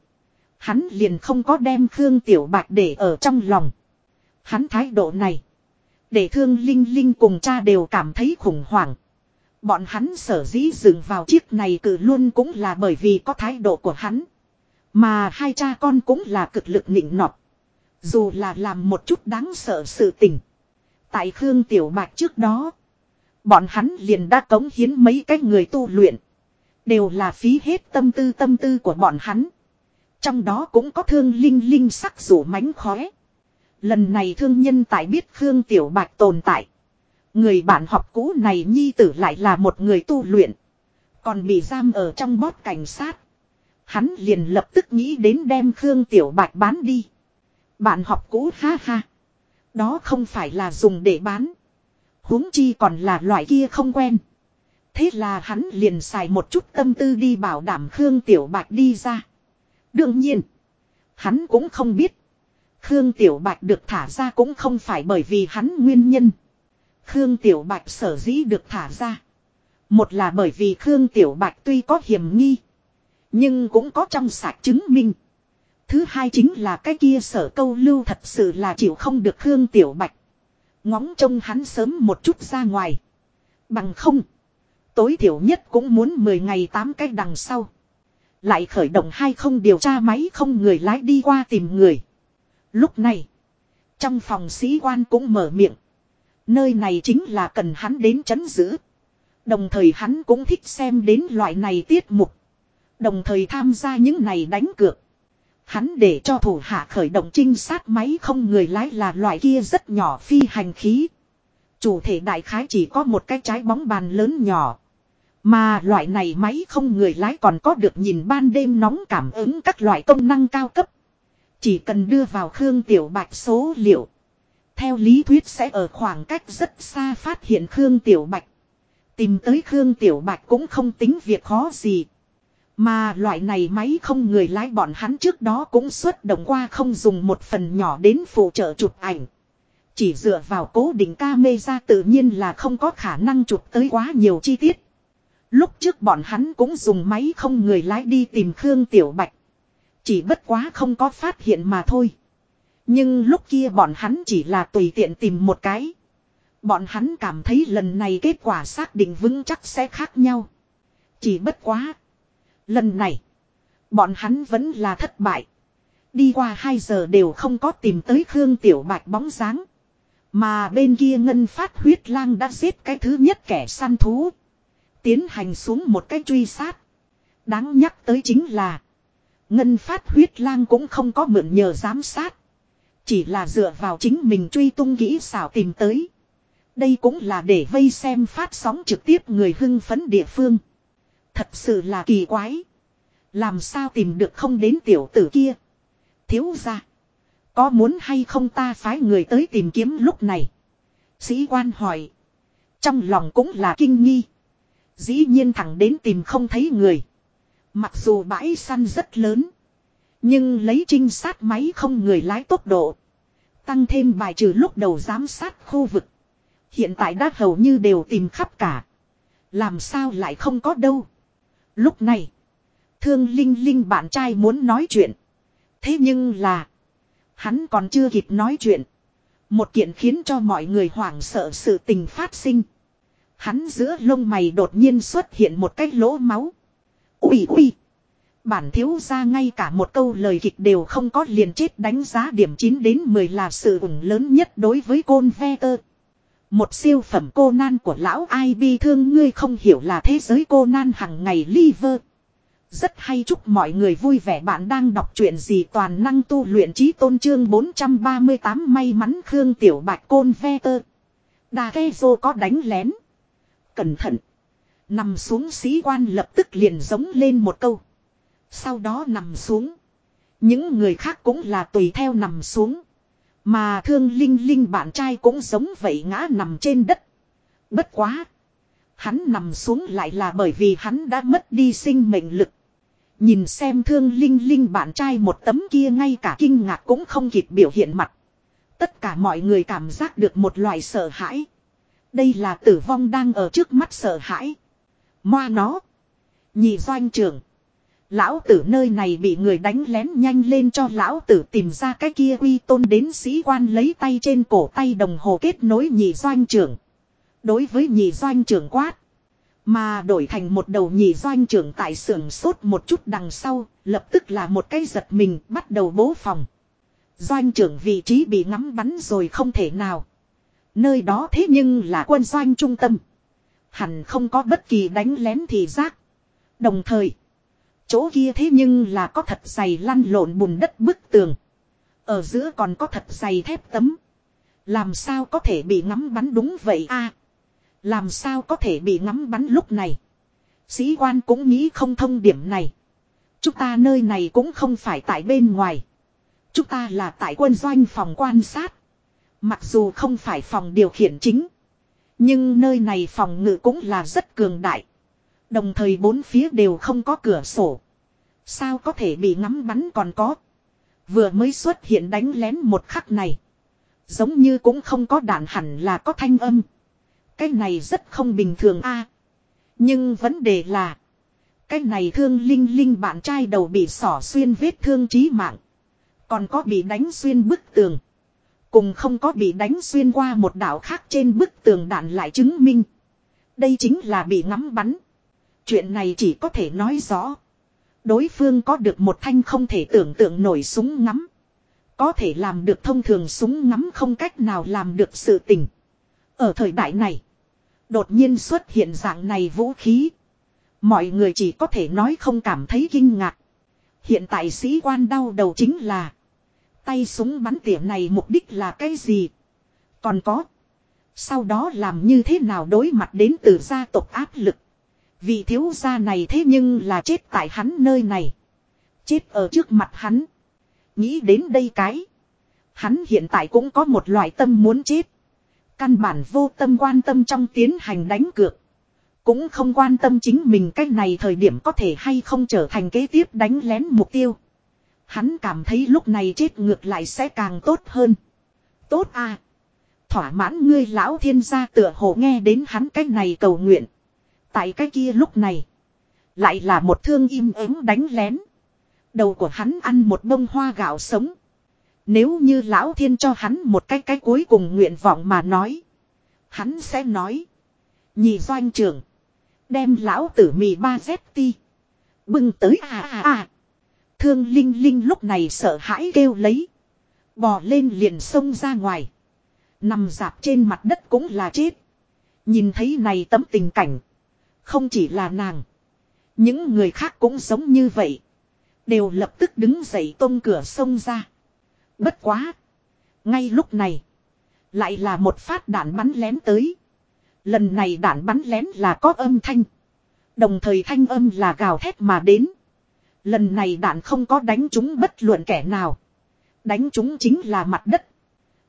Hắn liền không có đem Khương Tiểu Bạch để ở trong lòng. Hắn thái độ này. Để thương Linh Linh cùng cha đều cảm thấy khủng hoảng. Bọn hắn sở dĩ dừng vào chiếc này cử luôn cũng là bởi vì có thái độ của hắn. Mà hai cha con cũng là cực lực nịnh nọt. Dù là làm một chút đáng sợ sự tình. Tại Khương Tiểu Bạch trước đó. Bọn hắn liền đã cống hiến mấy cái người tu luyện. Đều là phí hết tâm tư tâm tư của bọn hắn. Trong đó cũng có thương linh linh sắc rủ mánh khóe. Lần này thương nhân tại biết Khương Tiểu Bạch tồn tại. Người bạn học cũ này nhi tử lại là một người tu luyện. Còn bị giam ở trong bót cảnh sát. Hắn liền lập tức nghĩ đến đem Khương Tiểu Bạch bán đi. Bạn học cũ ha ha. Đó không phải là dùng để bán. huống chi còn là loại kia không quen. Thế là hắn liền xài một chút tâm tư đi bảo đảm Khương Tiểu Bạch đi ra. Đương nhiên. Hắn cũng không biết. Khương Tiểu Bạch được thả ra cũng không phải bởi vì hắn nguyên nhân. Khương Tiểu Bạch sở dĩ được thả ra. Một là bởi vì Khương Tiểu Bạch tuy có hiểm nghi. Nhưng cũng có trong sạch chứng minh. Thứ hai chính là cái kia sở câu lưu thật sự là chịu không được Khương Tiểu Bạch. Ngóng trông hắn sớm một chút ra ngoài. Bằng không. Tối thiểu nhất cũng muốn 10 ngày 8 cái đằng sau. Lại khởi động hay không điều tra máy không người lái đi qua tìm người. Lúc này. Trong phòng sĩ quan cũng mở miệng. Nơi này chính là cần hắn đến chấn giữ. Đồng thời hắn cũng thích xem đến loại này tiết mục. Đồng thời tham gia những này đánh cược. Hắn để cho thủ hạ khởi động trinh sát máy không người lái là loại kia rất nhỏ phi hành khí. Chủ thể đại khái chỉ có một cái trái bóng bàn lớn nhỏ. Mà loại này máy không người lái còn có được nhìn ban đêm nóng cảm ứng các loại công năng cao cấp. Chỉ cần đưa vào Khương Tiểu Bạch số liệu. Theo lý thuyết sẽ ở khoảng cách rất xa phát hiện Khương Tiểu Bạch. Tìm tới Khương Tiểu Bạch cũng không tính việc khó gì. Mà loại này máy không người lái bọn hắn trước đó cũng xuất động qua không dùng một phần nhỏ đến phụ trợ chụp ảnh. Chỉ dựa vào cố định camera tự nhiên là không có khả năng chụp tới quá nhiều chi tiết. Lúc trước bọn hắn cũng dùng máy không người lái đi tìm Khương Tiểu Bạch. Chỉ bất quá không có phát hiện mà thôi. Nhưng lúc kia bọn hắn chỉ là tùy tiện tìm một cái. Bọn hắn cảm thấy lần này kết quả xác định vững chắc sẽ khác nhau. Chỉ bất quá. Lần này. Bọn hắn vẫn là thất bại. Đi qua 2 giờ đều không có tìm tới Khương Tiểu Bạch bóng dáng. Mà bên kia ngân phát huyết lang đã giết cái thứ nhất kẻ săn thú. Tiến hành xuống một cái truy sát. Đáng nhắc tới chính là. Ngân phát huyết lang cũng không có mượn nhờ giám sát. Chỉ là dựa vào chính mình truy tung kỹ xảo tìm tới. Đây cũng là để vây xem phát sóng trực tiếp người hưng phấn địa phương. Thật sự là kỳ quái. Làm sao tìm được không đến tiểu tử kia. Thiếu ra. Có muốn hay không ta phái người tới tìm kiếm lúc này. Sĩ quan hỏi. Trong lòng cũng là kinh nghi. Dĩ nhiên thẳng đến tìm không thấy người. Mặc dù bãi săn rất lớn. Nhưng lấy trinh sát máy không người lái tốc độ. Tăng thêm bài trừ lúc đầu giám sát khu vực. Hiện tại đã hầu như đều tìm khắp cả. Làm sao lại không có đâu. Lúc này. Thương Linh Linh bạn trai muốn nói chuyện. Thế nhưng là. Hắn còn chưa kịp nói chuyện. Một kiện khiến cho mọi người hoảng sợ sự tình phát sinh. Hắn giữa lông mày đột nhiên xuất hiện một cái lỗ máu. Ui ui. Bản thiếu ra ngay cả một câu lời kịch đều không có liền chết đánh giá điểm 9 đến 10 là sự ủng lớn nhất đối với côn ve tơ. Một siêu phẩm cô nan của lão ai bi thương ngươi không hiểu là thế giới cô nan hằng ngày liver. Rất hay chúc mọi người vui vẻ bạn đang đọc truyện gì toàn năng tu luyện trí tôn trương 438 may mắn Khương Tiểu Bạch Côn ve tơ. Đà ghe dô có đánh lén. Cẩn thận. Nằm xuống sĩ quan lập tức liền giống lên một câu. Sau đó nằm xuống. Những người khác cũng là tùy theo nằm xuống. Mà thương linh linh bạn trai cũng giống vậy ngã nằm trên đất. Bất quá. Hắn nằm xuống lại là bởi vì hắn đã mất đi sinh mệnh lực. Nhìn xem thương linh linh bạn trai một tấm kia ngay cả kinh ngạc cũng không kịp biểu hiện mặt. Tất cả mọi người cảm giác được một loại sợ hãi. Đây là tử vong đang ở trước mắt sợ hãi. Moa nó. Nhị doanh trưởng. Lão tử nơi này bị người đánh lén nhanh lên cho lão tử tìm ra cái kia uy tôn đến sĩ quan lấy tay trên cổ tay đồng hồ kết nối nhị doanh trưởng. Đối với nhị doanh trưởng quát. Mà đổi thành một đầu nhị doanh trưởng tại sưởng sốt một chút đằng sau, lập tức là một cái giật mình bắt đầu bố phòng. Doanh trưởng vị trí bị ngắm bắn rồi không thể nào. Nơi đó thế nhưng là quân doanh trung tâm. Hẳn không có bất kỳ đánh lén thì giác. Đồng thời, chỗ kia thế nhưng là có thật dày lăn lộn bùn đất bức tường. Ở giữa còn có thật dày thép tấm. Làm sao có thể bị ngắm bắn đúng vậy a? làm sao có thể bị ngắm bắn lúc này? Sĩ quan cũng nghĩ không thông điểm này. Chúng ta nơi này cũng không phải tại bên ngoài. Chúng ta là tại quân doanh phòng quan sát. Mặc dù không phải phòng điều khiển chính. Nhưng nơi này phòng ngự cũng là rất cường đại. Đồng thời bốn phía đều không có cửa sổ. Sao có thể bị ngắm bắn còn có. Vừa mới xuất hiện đánh lén một khắc này. Giống như cũng không có đạn hẳn là có thanh âm. Cái này rất không bình thường a. nhưng vấn đề là. Cái này thương linh linh bạn trai đầu bị sỏ xuyên vết thương chí mạng. Còn có bị đánh xuyên bức tường. Cùng không có bị đánh xuyên qua một đảo khác trên bức tường đạn lại chứng minh. Đây chính là bị ngắm bắn. Chuyện này chỉ có thể nói rõ. Đối phương có được một thanh không thể tưởng tượng nổi súng ngắm. Có thể làm được thông thường súng ngắm không cách nào làm được sự tình. Ở thời đại này. Đột nhiên xuất hiện dạng này vũ khí. Mọi người chỉ có thể nói không cảm thấy kinh ngạc. Hiện tại sĩ quan đau đầu chính là. Tay súng bắn tỉa này mục đích là cái gì? Còn có. Sau đó làm như thế nào đối mặt đến từ gia tộc áp lực. Vị thiếu gia này thế nhưng là chết tại hắn nơi này. Chết ở trước mặt hắn. Nghĩ đến đây cái. Hắn hiện tại cũng có một loại tâm muốn chết. Căn bản vô tâm quan tâm trong tiến hành đánh cược. Cũng không quan tâm chính mình cái này thời điểm có thể hay không trở thành kế tiếp đánh lén mục tiêu. Hắn cảm thấy lúc này chết ngược lại sẽ càng tốt hơn. Tốt à. Thỏa mãn ngươi lão thiên gia tựa hồ nghe đến hắn cách này cầu nguyện. Tại cái kia lúc này. Lại là một thương im ắng đánh lén. Đầu của hắn ăn một bông hoa gạo sống. Nếu như lão thiên cho hắn một cái cái cuối cùng nguyện vọng mà nói. Hắn sẽ nói. Nhị doanh trưởng. Đem lão tử mì ba dép ti. Bưng tới à à à. Thương Linh Linh lúc này sợ hãi kêu lấy. Bò lên liền sông ra ngoài. Nằm dạp trên mặt đất cũng là chết. Nhìn thấy này tấm tình cảnh. Không chỉ là nàng. Những người khác cũng giống như vậy. Đều lập tức đứng dậy tôm cửa sông ra. Bất quá. Ngay lúc này. Lại là một phát đạn bắn lén tới. Lần này đạn bắn lén là có âm thanh. Đồng thời thanh âm là gào thét mà đến. Lần này đạn không có đánh chúng bất luận kẻ nào. Đánh chúng chính là mặt đất.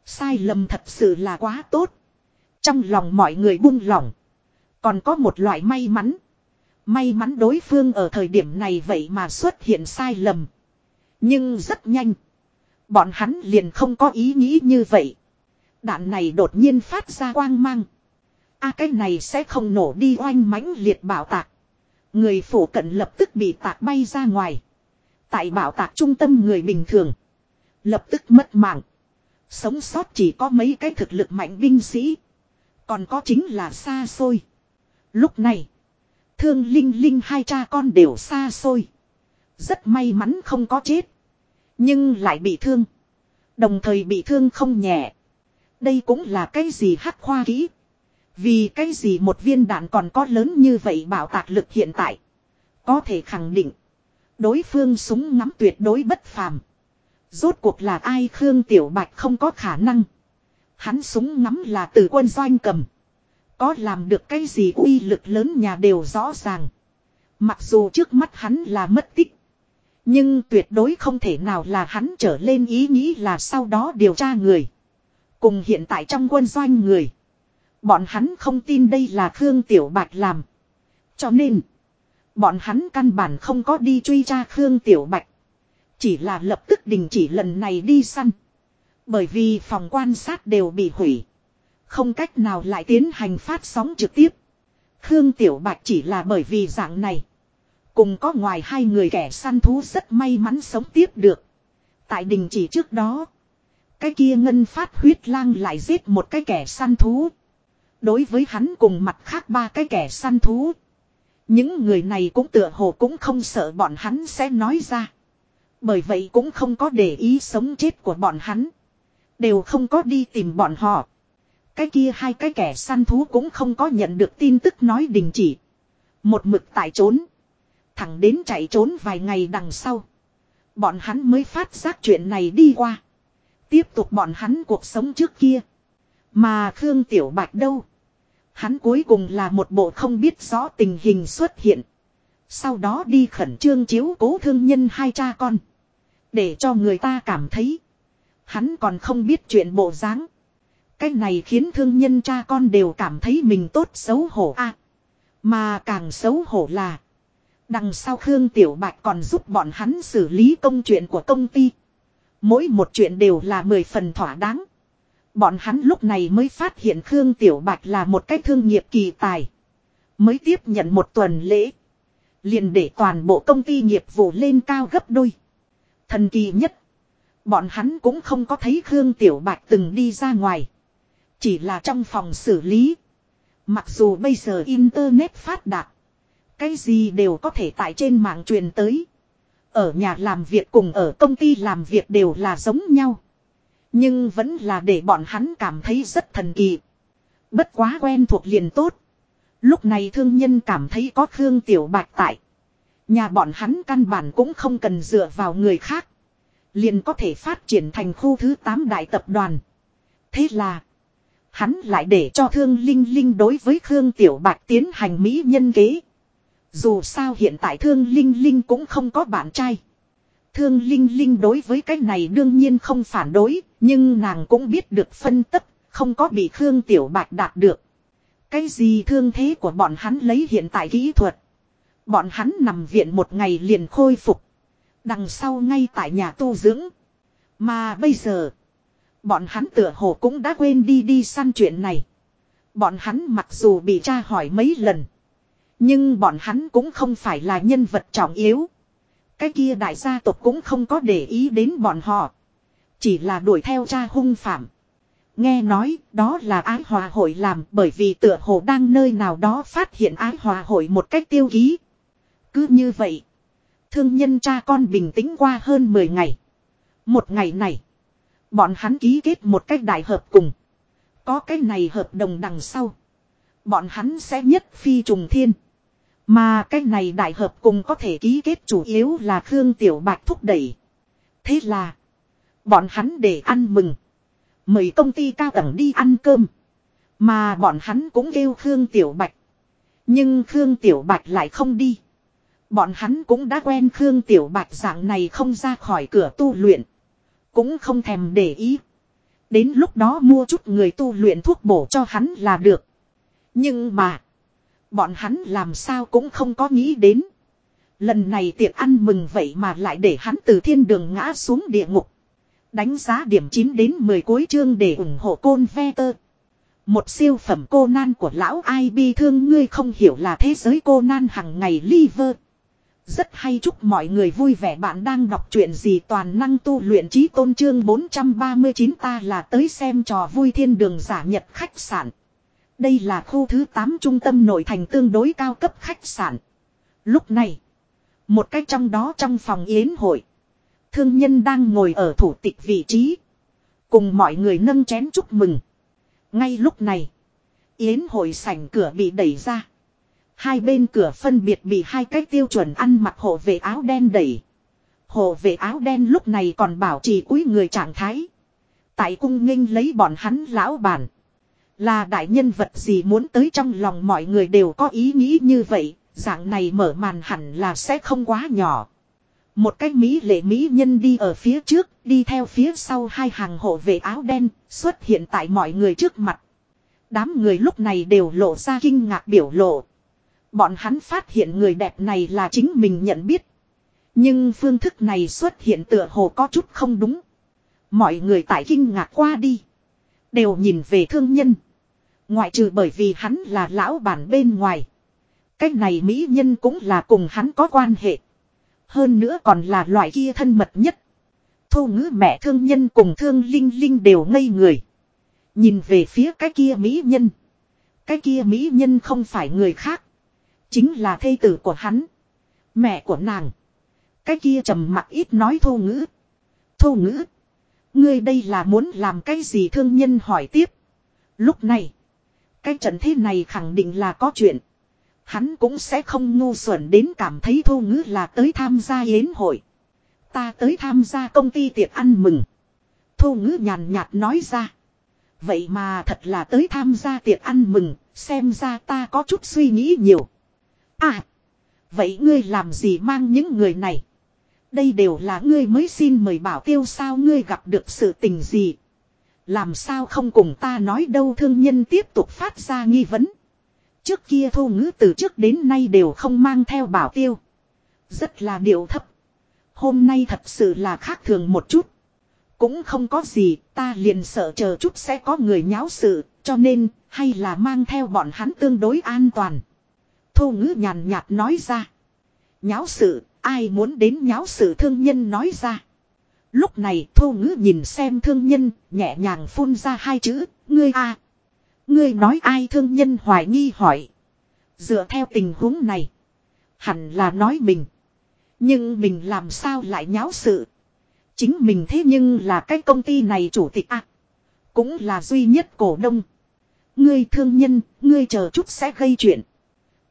Sai lầm thật sự là quá tốt. Trong lòng mọi người buông lỏng. Còn có một loại may mắn. May mắn đối phương ở thời điểm này vậy mà xuất hiện sai lầm. Nhưng rất nhanh. Bọn hắn liền không có ý nghĩ như vậy. Đạn này đột nhiên phát ra quang mang. a, cái này sẽ không nổ đi oanh mãnh liệt bảo tạc. Người phủ cận lập tức bị tạc bay ra ngoài. Tại bảo tạc trung tâm người bình thường. Lập tức mất mạng. Sống sót chỉ có mấy cái thực lực mạnh binh sĩ. Còn có chính là xa xôi. Lúc này. Thương Linh Linh hai cha con đều xa xôi. Rất may mắn không có chết. Nhưng lại bị thương. Đồng thời bị thương không nhẹ. Đây cũng là cái gì hắc khoa kỹ. Vì cái gì một viên đạn còn có lớn như vậy bảo tạc lực hiện tại. Có thể khẳng định. Đối phương súng ngắm tuyệt đối bất phàm. Rốt cuộc là ai Khương Tiểu Bạch không có khả năng. Hắn súng ngắm là từ quân doanh cầm. Có làm được cái gì uy lực lớn nhà đều rõ ràng. Mặc dù trước mắt hắn là mất tích. Nhưng tuyệt đối không thể nào là hắn trở lên ý nghĩ là sau đó điều tra người. Cùng hiện tại trong quân doanh người. Bọn hắn không tin đây là Khương Tiểu Bạch làm. Cho nên. Bọn hắn căn bản không có đi truy tra Khương Tiểu Bạch. Chỉ là lập tức đình chỉ lần này đi săn. Bởi vì phòng quan sát đều bị hủy. Không cách nào lại tiến hành phát sóng trực tiếp. Khương Tiểu Bạch chỉ là bởi vì dạng này. Cùng có ngoài hai người kẻ săn thú rất may mắn sống tiếp được. Tại đình chỉ trước đó. Cái kia ngân phát huyết lang lại giết một cái kẻ săn thú. Đối với hắn cùng mặt khác ba cái kẻ săn thú. Những người này cũng tựa hồ cũng không sợ bọn hắn sẽ nói ra. Bởi vậy cũng không có để ý sống chết của bọn hắn. Đều không có đi tìm bọn họ. Cái kia hai cái kẻ săn thú cũng không có nhận được tin tức nói đình chỉ. Một mực tại trốn. Thẳng đến chạy trốn vài ngày đằng sau. Bọn hắn mới phát giác chuyện này đi qua. Tiếp tục bọn hắn cuộc sống trước kia. Mà Khương Tiểu Bạch đâu? Hắn cuối cùng là một bộ không biết rõ tình hình xuất hiện. Sau đó đi khẩn trương chiếu cố thương nhân hai cha con. Để cho người ta cảm thấy. Hắn còn không biết chuyện bộ dáng. Cái này khiến thương nhân cha con đều cảm thấy mình tốt xấu hổ a Mà càng xấu hổ là. Đằng sau Khương Tiểu Bạch còn giúp bọn hắn xử lý công chuyện của công ty. Mỗi một chuyện đều là mười phần thỏa đáng. Bọn hắn lúc này mới phát hiện Khương Tiểu Bạch là một cái thương nghiệp kỳ tài. Mới tiếp nhận một tuần lễ. liền để toàn bộ công ty nghiệp vụ lên cao gấp đôi. Thần kỳ nhất. Bọn hắn cũng không có thấy Khương Tiểu Bạch từng đi ra ngoài. Chỉ là trong phòng xử lý. Mặc dù bây giờ Internet phát đạt. Cái gì đều có thể tại trên mạng truyền tới. Ở nhà làm việc cùng ở công ty làm việc đều là giống nhau. Nhưng vẫn là để bọn hắn cảm thấy rất thần kỳ. Bất quá quen thuộc liền tốt. Lúc này thương nhân cảm thấy có Khương Tiểu Bạch tại. Nhà bọn hắn căn bản cũng không cần dựa vào người khác. Liền có thể phát triển thành khu thứ 8 đại tập đoàn. Thế là. Hắn lại để cho thương linh linh đối với Khương Tiểu Bạch tiến hành mỹ nhân kế. Dù sao hiện tại thương linh linh cũng không có bạn trai. Thương linh linh đối với cái này đương nhiên không phản đối. Nhưng nàng cũng biết được phân tích. Không có bị Khương Tiểu Bạch đạt được. Cái gì thương thế của bọn hắn lấy hiện tại kỹ thuật. Bọn hắn nằm viện một ngày liền khôi phục. Đằng sau ngay tại nhà tu dưỡng. Mà bây giờ. Bọn hắn tựa hồ cũng đã quên đi đi săn chuyện này. Bọn hắn mặc dù bị tra hỏi mấy lần. Nhưng bọn hắn cũng không phải là nhân vật trọng yếu. Cái kia đại gia tộc cũng không có để ý đến bọn họ. Chỉ là đuổi theo cha hung phạm. Nghe nói, đó là ái hòa hội làm bởi vì tựa hồ đang nơi nào đó phát hiện ái hòa hội một cách tiêu ký. Cứ như vậy. Thương nhân cha con bình tĩnh qua hơn 10 ngày. Một ngày này. Bọn hắn ký kết một cách đại hợp cùng. Có cái này hợp đồng đằng sau. Bọn hắn sẽ nhất phi trùng thiên. Mà cái này đại hợp cùng có thể ký kết chủ yếu là Khương Tiểu Bạch thúc đẩy. Thế là. Bọn hắn để ăn mừng. Mời công ty cao tầng đi ăn cơm. Mà bọn hắn cũng kêu Khương Tiểu Bạch. Nhưng Khương Tiểu Bạch lại không đi. Bọn hắn cũng đã quen Khương Tiểu Bạch dạng này không ra khỏi cửa tu luyện. Cũng không thèm để ý. Đến lúc đó mua chút người tu luyện thuốc bổ cho hắn là được. Nhưng mà. Bọn hắn làm sao cũng không có nghĩ đến. Lần này tiệc ăn mừng vậy mà lại để hắn từ thiên đường ngã xuống địa ngục. Đánh giá điểm 9 đến 10 cuối chương để ủng hộ côn ve tơ. Một siêu phẩm cô nan của lão ai bi thương, ngươi không hiểu là thế giới cô nan hằng ngày liver. Rất hay chúc mọi người vui vẻ bạn đang đọc truyện gì toàn năng tu luyện trí tôn trương 439 ta là tới xem trò vui thiên đường giả nhật khách sạn. Đây là khu thứ 8 trung tâm nội thành tương đối cao cấp khách sạn. Lúc này, một cách trong đó trong phòng yến hội. Thương nhân đang ngồi ở thủ tịch vị trí. Cùng mọi người nâng chén chúc mừng. Ngay lúc này, yến hội sảnh cửa bị đẩy ra. Hai bên cửa phân biệt bị hai cái tiêu chuẩn ăn mặc hộ vệ áo đen đẩy. Hộ vệ áo đen lúc này còn bảo trì cúi người trạng thái. Tại cung nghênh lấy bọn hắn lão bản. Là đại nhân vật gì muốn tới trong lòng mọi người đều có ý nghĩ như vậy, dạng này mở màn hẳn là sẽ không quá nhỏ. Một cái Mỹ lệ Mỹ nhân đi ở phía trước, đi theo phía sau hai hàng hộ vệ áo đen, xuất hiện tại mọi người trước mặt. Đám người lúc này đều lộ ra kinh ngạc biểu lộ. Bọn hắn phát hiện người đẹp này là chính mình nhận biết. Nhưng phương thức này xuất hiện tựa hồ có chút không đúng. Mọi người tại kinh ngạc qua đi. Đều nhìn về thương nhân. Ngoại trừ bởi vì hắn là lão bản bên ngoài. Cách này mỹ nhân cũng là cùng hắn có quan hệ. Hơn nữa còn là loại kia thân mật nhất. Thu ngữ mẹ thương nhân cùng thương linh linh đều ngây người. Nhìn về phía cái kia mỹ nhân. Cái kia mỹ nhân không phải người khác. Chính là thê tử của hắn. Mẹ của nàng. Cái kia trầm mặc ít nói thô ngữ. Thô ngữ. Ngươi đây là muốn làm cái gì thương nhân hỏi tiếp. Lúc này. Cái trận thế này khẳng định là có chuyện. Hắn cũng sẽ không ngu xuẩn đến cảm thấy thô ngữ là tới tham gia yến hội. Ta tới tham gia công ty tiệc ăn mừng. Thô ngữ nhàn nhạt nói ra. Vậy mà thật là tới tham gia tiệc ăn mừng, xem ra ta có chút suy nghĩ nhiều. À, vậy ngươi làm gì mang những người này? Đây đều là ngươi mới xin mời bảo tiêu sao ngươi gặp được sự tình gì? Làm sao không cùng ta nói đâu thương nhân tiếp tục phát ra nghi vấn. Trước kia thô ngữ từ trước đến nay đều không mang theo bảo tiêu. Rất là điệu thấp. Hôm nay thật sự là khác thường một chút. Cũng không có gì, ta liền sợ chờ chút sẽ có người nháo sự, cho nên, hay là mang theo bọn hắn tương đối an toàn. Thô ngữ nhàn nhạt nói ra. Nháo sự, ai muốn đến nháo sự thương nhân nói ra. Lúc này thô ngữ nhìn xem thương nhân, nhẹ nhàng phun ra hai chữ, ngươi a Ngươi nói ai thương nhân hoài nghi hỏi. Dựa theo tình huống này. Hẳn là nói mình. Nhưng mình làm sao lại nháo sự. Chính mình thế nhưng là cái công ty này chủ tịch ạ. cũng là duy nhất cổ đông. Ngươi thương nhân, ngươi chờ chút sẽ gây chuyện.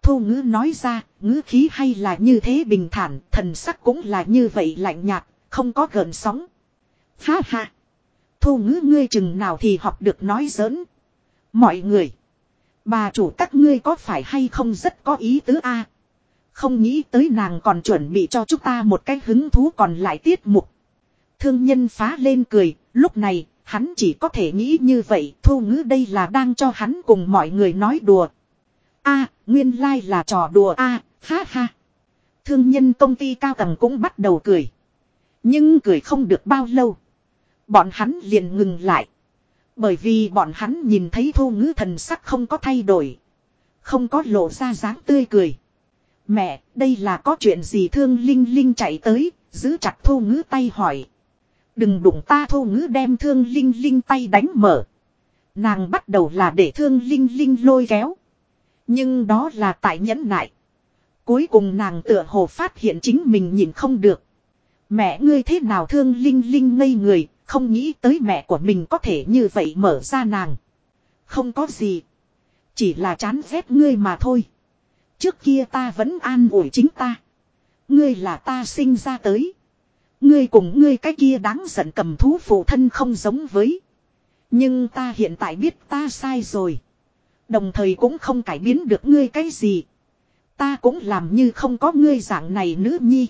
Thu ngữ nói ra, ngữ khí hay là như thế bình thản, thần sắc cũng là như vậy lạnh nhạt, không có gợn sóng. Ha ha. Thu ngữ ngươi chừng nào thì học được nói giỡn. Mọi người. Bà chủ các ngươi có phải hay không rất có ý tứ a Không nghĩ tới nàng còn chuẩn bị cho chúng ta một cái hứng thú còn lại tiết mục. Thương nhân phá lên cười, lúc này, hắn chỉ có thể nghĩ như vậy, thu ngữ đây là đang cho hắn cùng mọi người nói đùa a nguyên lai like là trò đùa a ha ha. Thương nhân công ty cao tầng cũng bắt đầu cười. Nhưng cười không được bao lâu. Bọn hắn liền ngừng lại. Bởi vì bọn hắn nhìn thấy thu ngữ thần sắc không có thay đổi. Không có lộ ra dáng tươi cười. Mẹ, đây là có chuyện gì thương Linh Linh chạy tới, giữ chặt thu ngữ tay hỏi. Đừng đụng ta thu ngữ đem thương Linh Linh tay đánh mở. Nàng bắt đầu là để thương Linh Linh lôi kéo. Nhưng đó là tại nhẫn nại. Cuối cùng nàng tựa hồ phát hiện chính mình nhìn không được. Mẹ ngươi thế nào thương Linh Linh ngây người, không nghĩ tới mẹ của mình có thể như vậy mở ra nàng. Không có gì. Chỉ là chán ghét ngươi mà thôi. Trước kia ta vẫn an ủi chính ta. Ngươi là ta sinh ra tới. Ngươi cùng ngươi cái kia đáng giận cầm thú phụ thân không giống với. Nhưng ta hiện tại biết ta sai rồi. Đồng thời cũng không cải biến được ngươi cái gì. Ta cũng làm như không có ngươi dạng này nữ nhi.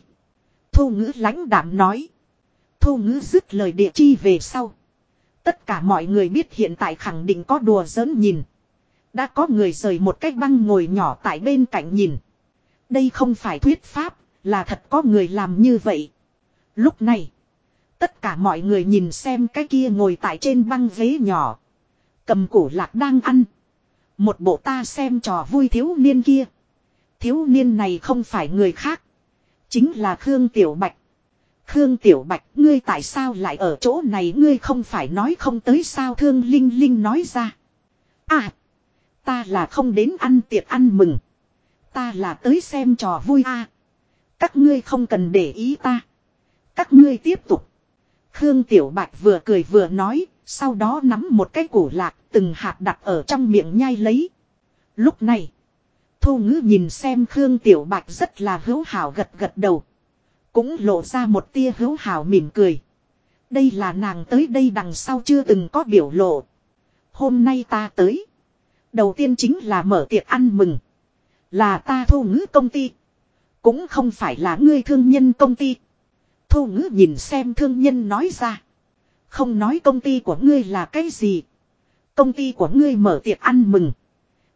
Thu ngữ lãnh đạm nói. Thu ngữ dứt lời địa chi về sau. Tất cả mọi người biết hiện tại khẳng định có đùa giỡn nhìn. Đã có người rời một cái băng ngồi nhỏ tại bên cạnh nhìn. Đây không phải thuyết pháp, là thật có người làm như vậy. Lúc này, tất cả mọi người nhìn xem cái kia ngồi tại trên băng ghế nhỏ. Cầm củ lạc đang ăn. Một bộ ta xem trò vui thiếu niên kia. Thiếu niên này không phải người khác. Chính là Khương Tiểu Bạch. Khương Tiểu Bạch, ngươi tại sao lại ở chỗ này ngươi không phải nói không tới sao Thương Linh Linh nói ra. À, ta là không đến ăn tiệc ăn mừng. Ta là tới xem trò vui à. Các ngươi không cần để ý ta. Các ngươi tiếp tục. Khương Tiểu Bạch vừa cười vừa nói, sau đó nắm một cái củ lạc từng hạt đặt ở trong miệng nhai lấy. Lúc này, Thu Ngữ nhìn xem Khương Tiểu Bạch rất là hữu hảo gật gật đầu. Cũng lộ ra một tia hữu hảo mỉm cười. Đây là nàng tới đây đằng sau chưa từng có biểu lộ. Hôm nay ta tới. Đầu tiên chính là mở tiệc ăn mừng. Là ta thu ngữ công ty. Cũng không phải là ngươi thương nhân công ty. Thu ngữ nhìn xem thương nhân nói ra. Không nói công ty của ngươi là cái gì. Công ty của ngươi mở tiệc ăn mừng.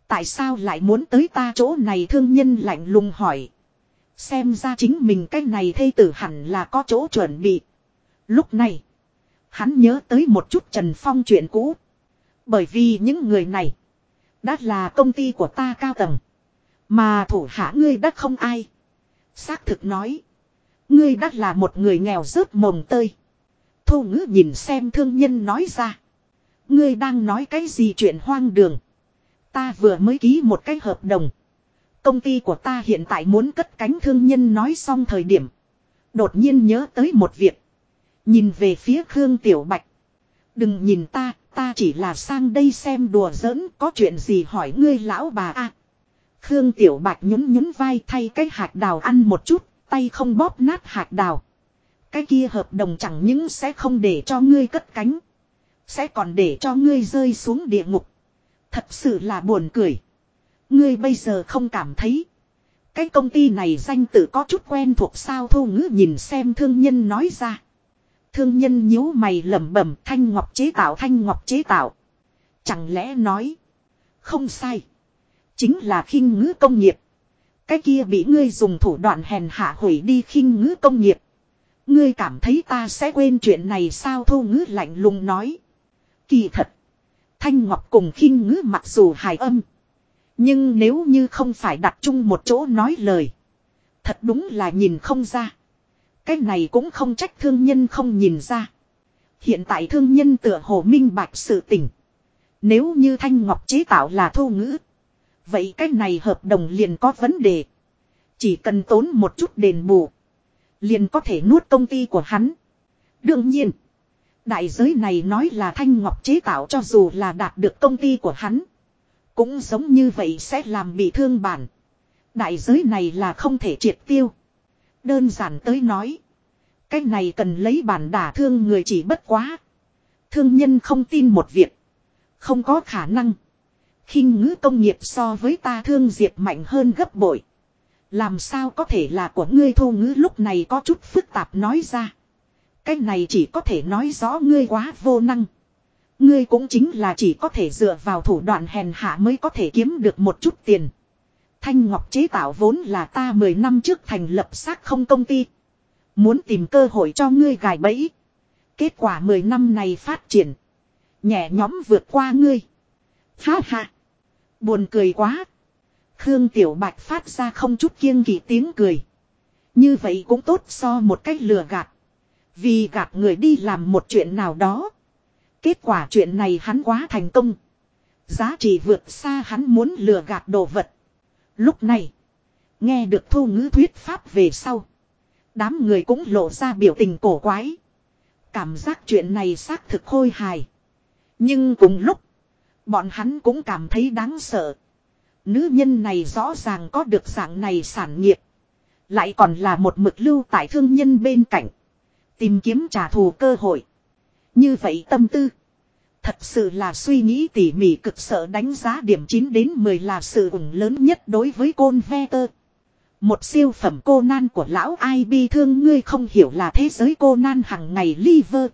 Tại sao lại muốn tới ta chỗ này thương nhân lạnh lùng hỏi. Xem ra chính mình cái này thây tử hẳn là có chỗ chuẩn bị. Lúc này, hắn nhớ tới một chút Trần Phong chuyện cũ. Bởi vì những người này, đã là công ty của ta cao tầng. Mà thủ hạ ngươi đã không ai. Xác thực nói, ngươi đã là một người nghèo rớt mồng tơi thô ngữ nhìn xem thương nhân nói ra. Ngươi đang nói cái gì chuyện hoang đường. Ta vừa mới ký một cái hợp đồng. Công ty của ta hiện tại muốn cất cánh thương nhân nói xong thời điểm. Đột nhiên nhớ tới một việc. Nhìn về phía Khương Tiểu Bạch. Đừng nhìn ta, ta chỉ là sang đây xem đùa giỡn có chuyện gì hỏi ngươi lão bà a Khương Tiểu Bạch nhún nhún vai thay cái hạt đào ăn một chút, tay không bóp nát hạt đào. Cái kia hợp đồng chẳng những sẽ không để cho ngươi cất cánh. Sẽ còn để cho ngươi rơi xuống địa ngục. Thật sự là buồn cười. Ngươi bây giờ không cảm thấy. Cái công ty này danh tự có chút quen thuộc sao thu ngữ nhìn xem thương nhân nói ra. Thương nhân nhíu mày lẩm bẩm, thanh ngọc chế tạo, thanh ngọc chế tạo. Chẳng lẽ nói. Không sai. Chính là khinh ngữ công nghiệp. Cái kia bị ngươi dùng thủ đoạn hèn hạ hủy đi khinh ngữ công nghiệp. Ngươi cảm thấy ta sẽ quên chuyện này sao thô ngữ lạnh lùng nói. Kỳ thật. Thanh Ngọc cùng khinh ngữ mặc dù hài âm. Nhưng nếu như không phải đặt chung một chỗ nói lời. Thật đúng là nhìn không ra. Cái này cũng không trách thương nhân không nhìn ra. Hiện tại thương nhân tựa hồ minh bạch sự tình. Nếu như Thanh Ngọc chế tạo là thô ngữ. Vậy cái này hợp đồng liền có vấn đề. Chỉ cần tốn một chút đền bù. Liền có thể nuốt công ty của hắn. Đương nhiên. Đại giới này nói là Thanh Ngọc chế tạo cho dù là đạt được công ty của hắn. Cũng giống như vậy sẽ làm bị thương bản. Đại giới này là không thể triệt tiêu. Đơn giản tới nói. Cái này cần lấy bản đả thương người chỉ bất quá. Thương nhân không tin một việc. Không có khả năng. khinh ngữ công nghiệp so với ta thương diệt mạnh hơn gấp bội. Làm sao có thể là của ngươi thu ngữ lúc này có chút phức tạp nói ra. Cái này chỉ có thể nói rõ ngươi quá vô năng. Ngươi cũng chính là chỉ có thể dựa vào thủ đoạn hèn hạ mới có thể kiếm được một chút tiền. Thanh Ngọc chế tạo vốn là ta 10 năm trước thành lập xác không công ty. Muốn tìm cơ hội cho ngươi gài bẫy. Kết quả 10 năm này phát triển. Nhẹ nhóm vượt qua ngươi. Ha ha. Buồn cười quá. Khương Tiểu Bạch phát ra không chút kiêng kỵ tiếng cười. Như vậy cũng tốt so một cách lừa gạt. Vì gạt người đi làm một chuyện nào đó. Kết quả chuyện này hắn quá thành công. Giá trị vượt xa hắn muốn lừa gạt đồ vật. Lúc này. Nghe được thu ngữ thuyết pháp về sau. Đám người cũng lộ ra biểu tình cổ quái. Cảm giác chuyện này xác thực khôi hài. Nhưng cùng lúc. Bọn hắn cũng cảm thấy đáng sợ. Nữ nhân này rõ ràng có được dạng này sản nghiệp. Lại còn là một mực lưu tại thương nhân bên cạnh. Tìm kiếm trả thù cơ hội. Như vậy tâm tư. Thật sự là suy nghĩ tỉ mỉ cực sợ đánh giá điểm 9 đến 10 là sự ủng lớn nhất đối với côn ve tơ. Một siêu phẩm cô nan của lão ai bi thương, ngươi không hiểu là thế giới cô nan hằng ngày liver.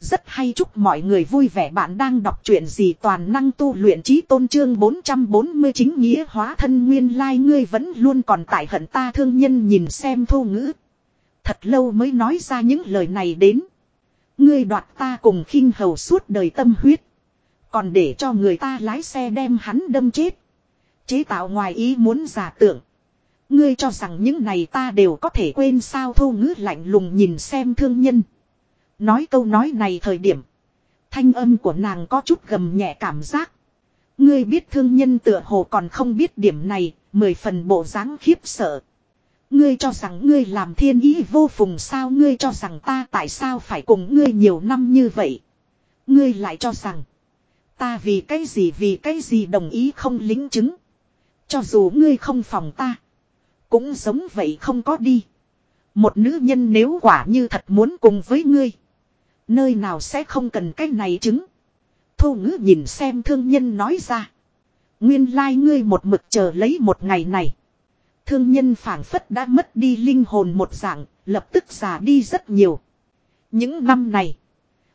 Rất hay chúc mọi người vui vẻ bạn đang đọc truyện gì toàn năng tu luyện trí tôn trương 440 chính nghĩa hóa thân nguyên lai like ngươi vẫn luôn còn tại hận ta thương nhân nhìn xem thu ngữ. Thật lâu mới nói ra những lời này đến. Ngươi đoạt ta cùng khinh hầu suốt đời tâm huyết. Còn để cho người ta lái xe đem hắn đâm chết. Chế tạo ngoài ý muốn giả tưởng. Ngươi cho rằng những này ta đều có thể quên sao thu ngữ lạnh lùng nhìn xem thương nhân. Nói câu nói này thời điểm. Thanh âm của nàng có chút gầm nhẹ cảm giác. Ngươi biết thương nhân tựa hồ còn không biết điểm này, mười phần bộ dáng khiếp sợ. Ngươi cho rằng ngươi làm thiên ý vô phùng sao ngươi cho rằng ta tại sao phải cùng ngươi nhiều năm như vậy. Ngươi lại cho rằng ta vì cái gì vì cái gì đồng ý không lính chứng. Cho dù ngươi không phòng ta. Cũng giống vậy không có đi. Một nữ nhân nếu quả như thật muốn cùng với ngươi. Nơi nào sẽ không cần cái này chứng. Thu ngữ nhìn xem thương nhân nói ra. Nguyên lai like ngươi một mực chờ lấy một ngày này. Thương nhân phảng phất đã mất đi linh hồn một dạng, lập tức già đi rất nhiều. Những năm này,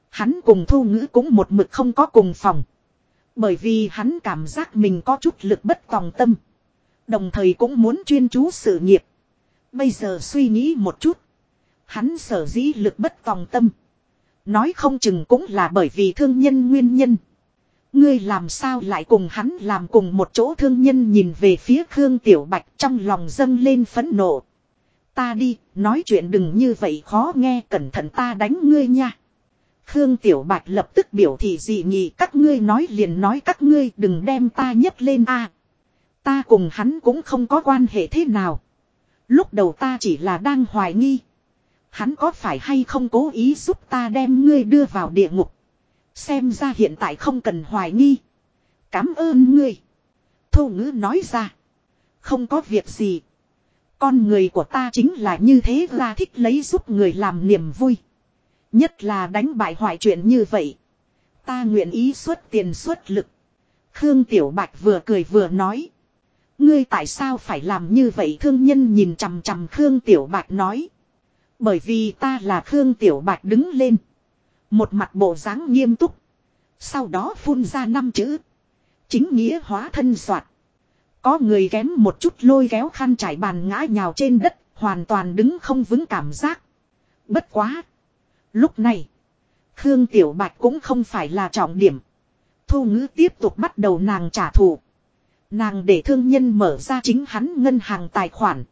hắn cùng thu ngữ cũng một mực không có cùng phòng. Bởi vì hắn cảm giác mình có chút lực bất tòng tâm. Đồng thời cũng muốn chuyên chú sự nghiệp. Bây giờ suy nghĩ một chút. Hắn sở dĩ lực bất tòng tâm. Nói không chừng cũng là bởi vì thương nhân nguyên nhân. Ngươi làm sao lại cùng hắn làm cùng một chỗ thương nhân nhìn về phía Khương Tiểu Bạch trong lòng dâng lên phẫn nộ. Ta đi, nói chuyện đừng như vậy khó nghe cẩn thận ta đánh ngươi nha. Khương Tiểu Bạch lập tức biểu thị dị nghị các ngươi nói liền nói các ngươi đừng đem ta nhấc lên a. Ta cùng hắn cũng không có quan hệ thế nào. Lúc đầu ta chỉ là đang hoài nghi. Hắn có phải hay không cố ý giúp ta đem ngươi đưa vào địa ngục. Xem ra hiện tại không cần hoài nghi. Cảm ơn ngươi. Thu ngữ nói ra. Không có việc gì. Con người của ta chính là như thế ra thích lấy giúp người làm niềm vui. Nhất là đánh bại hoại chuyện như vậy. Ta nguyện ý xuất tiền xuất lực. Khương Tiểu Bạch vừa cười vừa nói. Ngươi tại sao phải làm như vậy thương nhân nhìn chằm chằm Khương Tiểu Bạch nói. Bởi vì ta là Khương Tiểu Bạch đứng lên. Một mặt bộ dáng nghiêm túc. Sau đó phun ra năm chữ. Chính nghĩa hóa thân soạt. Có người kém một chút lôi kéo khăn trải bàn ngã nhào trên đất. Hoàn toàn đứng không vững cảm giác. Bất quá. Lúc này. Khương Tiểu Bạch cũng không phải là trọng điểm. Thu ngữ tiếp tục bắt đầu nàng trả thù. Nàng để thương nhân mở ra chính hắn ngân hàng tài khoản.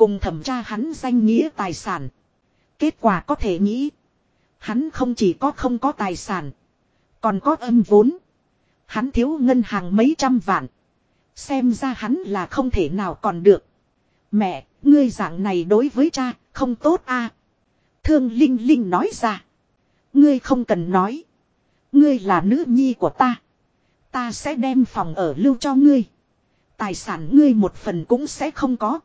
Cùng thẩm tra hắn danh nghĩa tài sản. Kết quả có thể nghĩ. Hắn không chỉ có không có tài sản. Còn có âm vốn. Hắn thiếu ngân hàng mấy trăm vạn. Xem ra hắn là không thể nào còn được. Mẹ, ngươi dạng này đối với cha, không tốt a Thương Linh Linh nói ra. Ngươi không cần nói. Ngươi là nữ nhi của ta. Ta sẽ đem phòng ở lưu cho ngươi. Tài sản ngươi một phần cũng sẽ không có.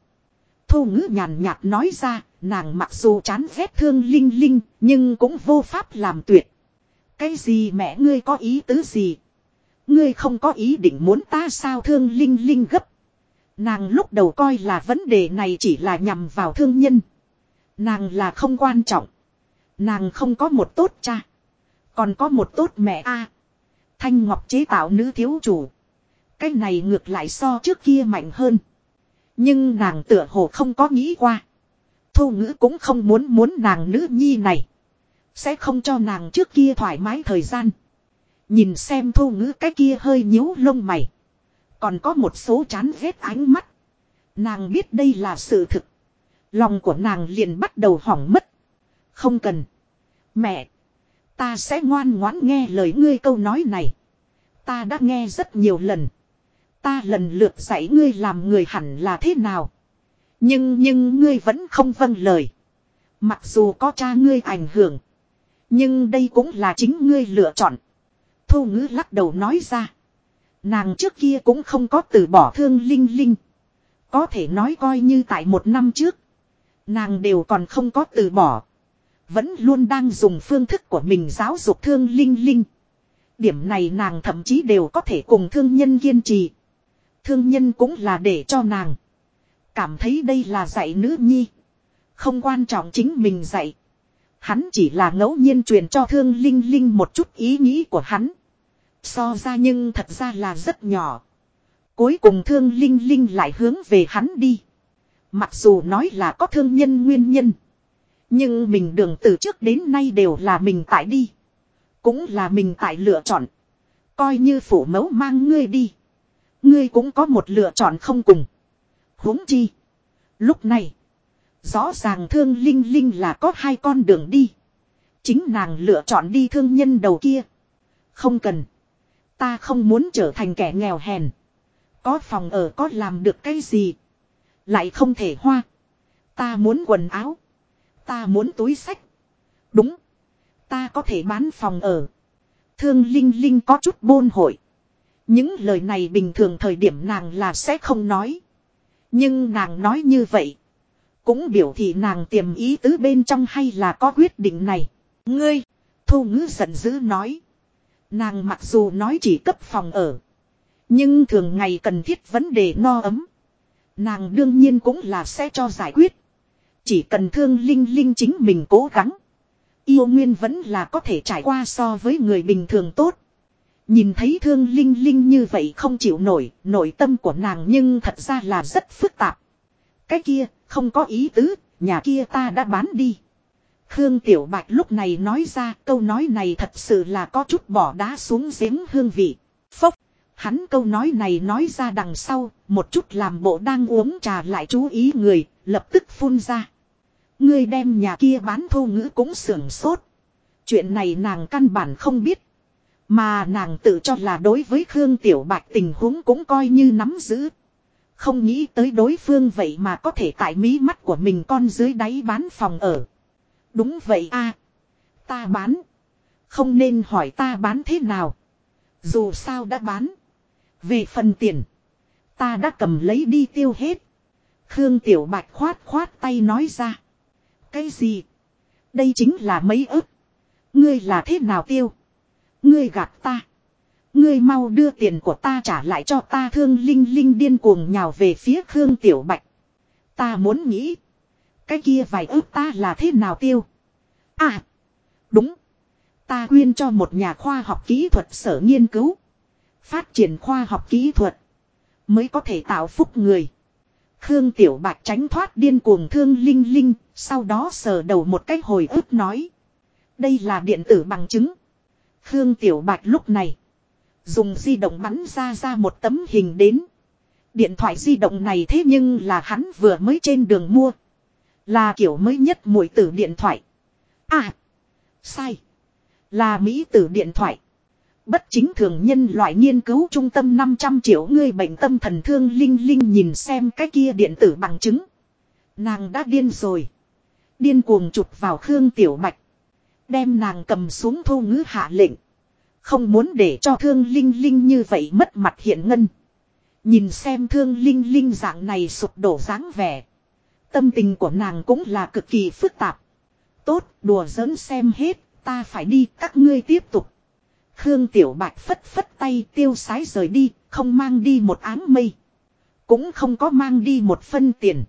Thu ngữ nhàn nhạt nói ra, nàng mặc dù chán ghét thương Linh Linh, nhưng cũng vô pháp làm tuyệt. Cái gì mẹ ngươi có ý tứ gì? Ngươi không có ý định muốn ta sao thương Linh Linh gấp. Nàng lúc đầu coi là vấn đề này chỉ là nhằm vào thương nhân. Nàng là không quan trọng. Nàng không có một tốt cha. Còn có một tốt mẹ a. Thanh Ngọc chế tạo nữ thiếu chủ. Cái này ngược lại so trước kia mạnh hơn. Nhưng nàng tựa hồ không có nghĩ qua. Thu ngữ cũng không muốn muốn nàng nữ nhi này. Sẽ không cho nàng trước kia thoải mái thời gian. Nhìn xem thu ngữ cái kia hơi nhíu lông mày. Còn có một số chán ghét ánh mắt. Nàng biết đây là sự thực. Lòng của nàng liền bắt đầu hỏng mất. Không cần. Mẹ. Ta sẽ ngoan ngoãn nghe lời ngươi câu nói này. Ta đã nghe rất nhiều lần. Ta lần lượt dạy ngươi làm người hẳn là thế nào. Nhưng nhưng ngươi vẫn không vâng lời. Mặc dù có cha ngươi ảnh hưởng. Nhưng đây cũng là chính ngươi lựa chọn. Thu ngữ lắc đầu nói ra. Nàng trước kia cũng không có từ bỏ thương linh linh. Có thể nói coi như tại một năm trước. Nàng đều còn không có từ bỏ. Vẫn luôn đang dùng phương thức của mình giáo dục thương linh linh. Điểm này nàng thậm chí đều có thể cùng thương nhân kiên trì. Thương nhân cũng là để cho nàng. Cảm thấy đây là dạy nữ nhi. Không quan trọng chính mình dạy. Hắn chỉ là ngẫu nhiên truyền cho thương linh linh một chút ý nghĩ của hắn. So ra nhưng thật ra là rất nhỏ. Cuối cùng thương linh linh lại hướng về hắn đi. Mặc dù nói là có thương nhân nguyên nhân. Nhưng mình đường từ trước đến nay đều là mình tại đi. Cũng là mình tại lựa chọn. Coi như phủ mẫu mang ngươi đi. Ngươi cũng có một lựa chọn không cùng. huống chi. Lúc này. Rõ ràng thương linh linh là có hai con đường đi. Chính nàng lựa chọn đi thương nhân đầu kia. Không cần. Ta không muốn trở thành kẻ nghèo hèn. Có phòng ở có làm được cái gì. Lại không thể hoa. Ta muốn quần áo. Ta muốn túi sách. Đúng. Ta có thể bán phòng ở. Thương Linh Linh có chút bôn hội. Những lời này bình thường thời điểm nàng là sẽ không nói. Nhưng nàng nói như vậy. Cũng biểu thị nàng tiềm ý tứ bên trong hay là có quyết định này. Ngươi, thu ngữ giận dữ nói. Nàng mặc dù nói chỉ cấp phòng ở. Nhưng thường ngày cần thiết vấn đề no ấm. Nàng đương nhiên cũng là sẽ cho giải quyết. Chỉ cần thương linh linh chính mình cố gắng. Yêu nguyên vẫn là có thể trải qua so với người bình thường tốt. Nhìn thấy thương linh linh như vậy không chịu nổi, nội tâm của nàng nhưng thật ra là rất phức tạp. Cái kia, không có ý tứ, nhà kia ta đã bán đi. Khương Tiểu Bạch lúc này nói ra câu nói này thật sự là có chút bỏ đá xuống giếng hương vị. Phốc, hắn câu nói này nói ra đằng sau, một chút làm bộ đang uống trà lại chú ý người, lập tức phun ra. Ngươi đem nhà kia bán thô ngữ cũng sưởng sốt. Chuyện này nàng căn bản không biết. Mà nàng tự cho là đối với Khương Tiểu Bạch tình huống cũng coi như nắm giữ. Không nghĩ tới đối phương vậy mà có thể tại mí mắt của mình con dưới đáy bán phòng ở. Đúng vậy a Ta bán. Không nên hỏi ta bán thế nào. Dù sao đã bán. Về phần tiền. Ta đã cầm lấy đi tiêu hết. Khương Tiểu Bạch khoát khoát tay nói ra. Cái gì? Đây chính là mấy ức. Ngươi là thế nào tiêu? Ngươi gạt ta. Ngươi mau đưa tiền của ta trả lại cho ta thương linh linh điên cuồng nhào về phía Khương Tiểu Bạch. Ta muốn nghĩ. Cái kia vài ước ta là thế nào tiêu? À. Đúng. Ta quyên cho một nhà khoa học kỹ thuật sở nghiên cứu. Phát triển khoa học kỹ thuật. Mới có thể tạo phúc người. Khương Tiểu Bạch tránh thoát điên cuồng thương linh linh. Sau đó sờ đầu một cách hồi ức nói. Đây là điện tử bằng chứng. Khương Tiểu Bạch lúc này. Dùng di động bắn ra ra một tấm hình đến. Điện thoại di động này thế nhưng là hắn vừa mới trên đường mua. Là kiểu mới nhất mũi tử điện thoại. À. Sai. Là Mỹ tử điện thoại. Bất chính thường nhân loại nghiên cứu trung tâm 500 triệu người bệnh tâm thần thương linh linh nhìn xem cái kia điện tử bằng chứng. Nàng đã điên rồi. Điên cuồng chụp vào Khương Tiểu Bạch. Đem nàng cầm xuống thu ngữ hạ lệnh. Không muốn để cho thương linh linh như vậy mất mặt hiện ngân. Nhìn xem thương linh linh dạng này sụp đổ dáng vẻ. Tâm tình của nàng cũng là cực kỳ phức tạp. Tốt, đùa giỡn xem hết, ta phải đi, các ngươi tiếp tục. Khương Tiểu Bạch phất phất tay tiêu sái rời đi, không mang đi một áng mây. Cũng không có mang đi một phân tiền.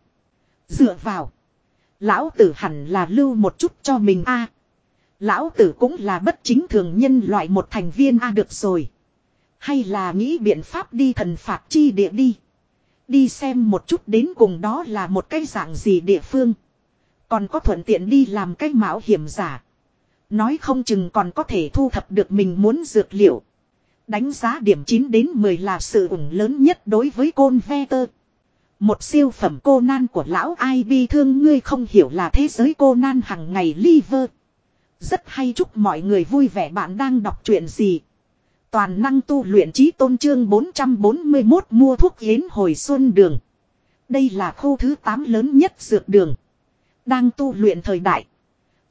Dựa vào. Lão tử hẳn là lưu một chút cho mình a. Lão tử cũng là bất chính thường nhân loại một thành viên a được rồi. Hay là nghĩ biện pháp đi thần phạt chi địa đi. Đi xem một chút đến cùng đó là một cái dạng gì địa phương. Còn có thuận tiện đi làm cái mạo hiểm giả. Nói không chừng còn có thể thu thập được mình muốn dược liệu. Đánh giá điểm 9 đến 10 là sự ủng lớn nhất đối với côn ve tơ. Một siêu phẩm cô nan của lão ai bi thương ngươi không hiểu là thế giới cô nan hằng ngày liver. Rất hay chúc mọi người vui vẻ bạn đang đọc chuyện gì. Toàn năng tu luyện trí tôn trương 441 mua thuốc yến hồi xuân đường. Đây là khu thứ 8 lớn nhất dược đường. Đang tu luyện thời đại.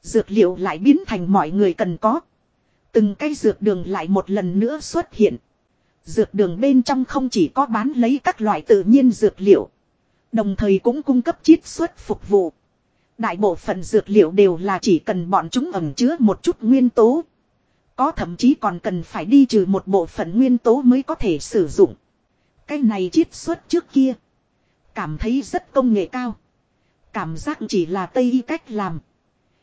Dược liệu lại biến thành mọi người cần có. Từng cây dược đường lại một lần nữa xuất hiện. Dược đường bên trong không chỉ có bán lấy các loại tự nhiên dược liệu. Đồng thời cũng cung cấp chiết xuất phục vụ. Đại bộ phận dược liệu đều là chỉ cần bọn chúng ẩm chứa một chút nguyên tố. Có thậm chí còn cần phải đi trừ một bộ phận nguyên tố mới có thể sử dụng. Cái này chiết xuất trước kia. Cảm thấy rất công nghệ cao. Cảm giác chỉ là tây y cách làm.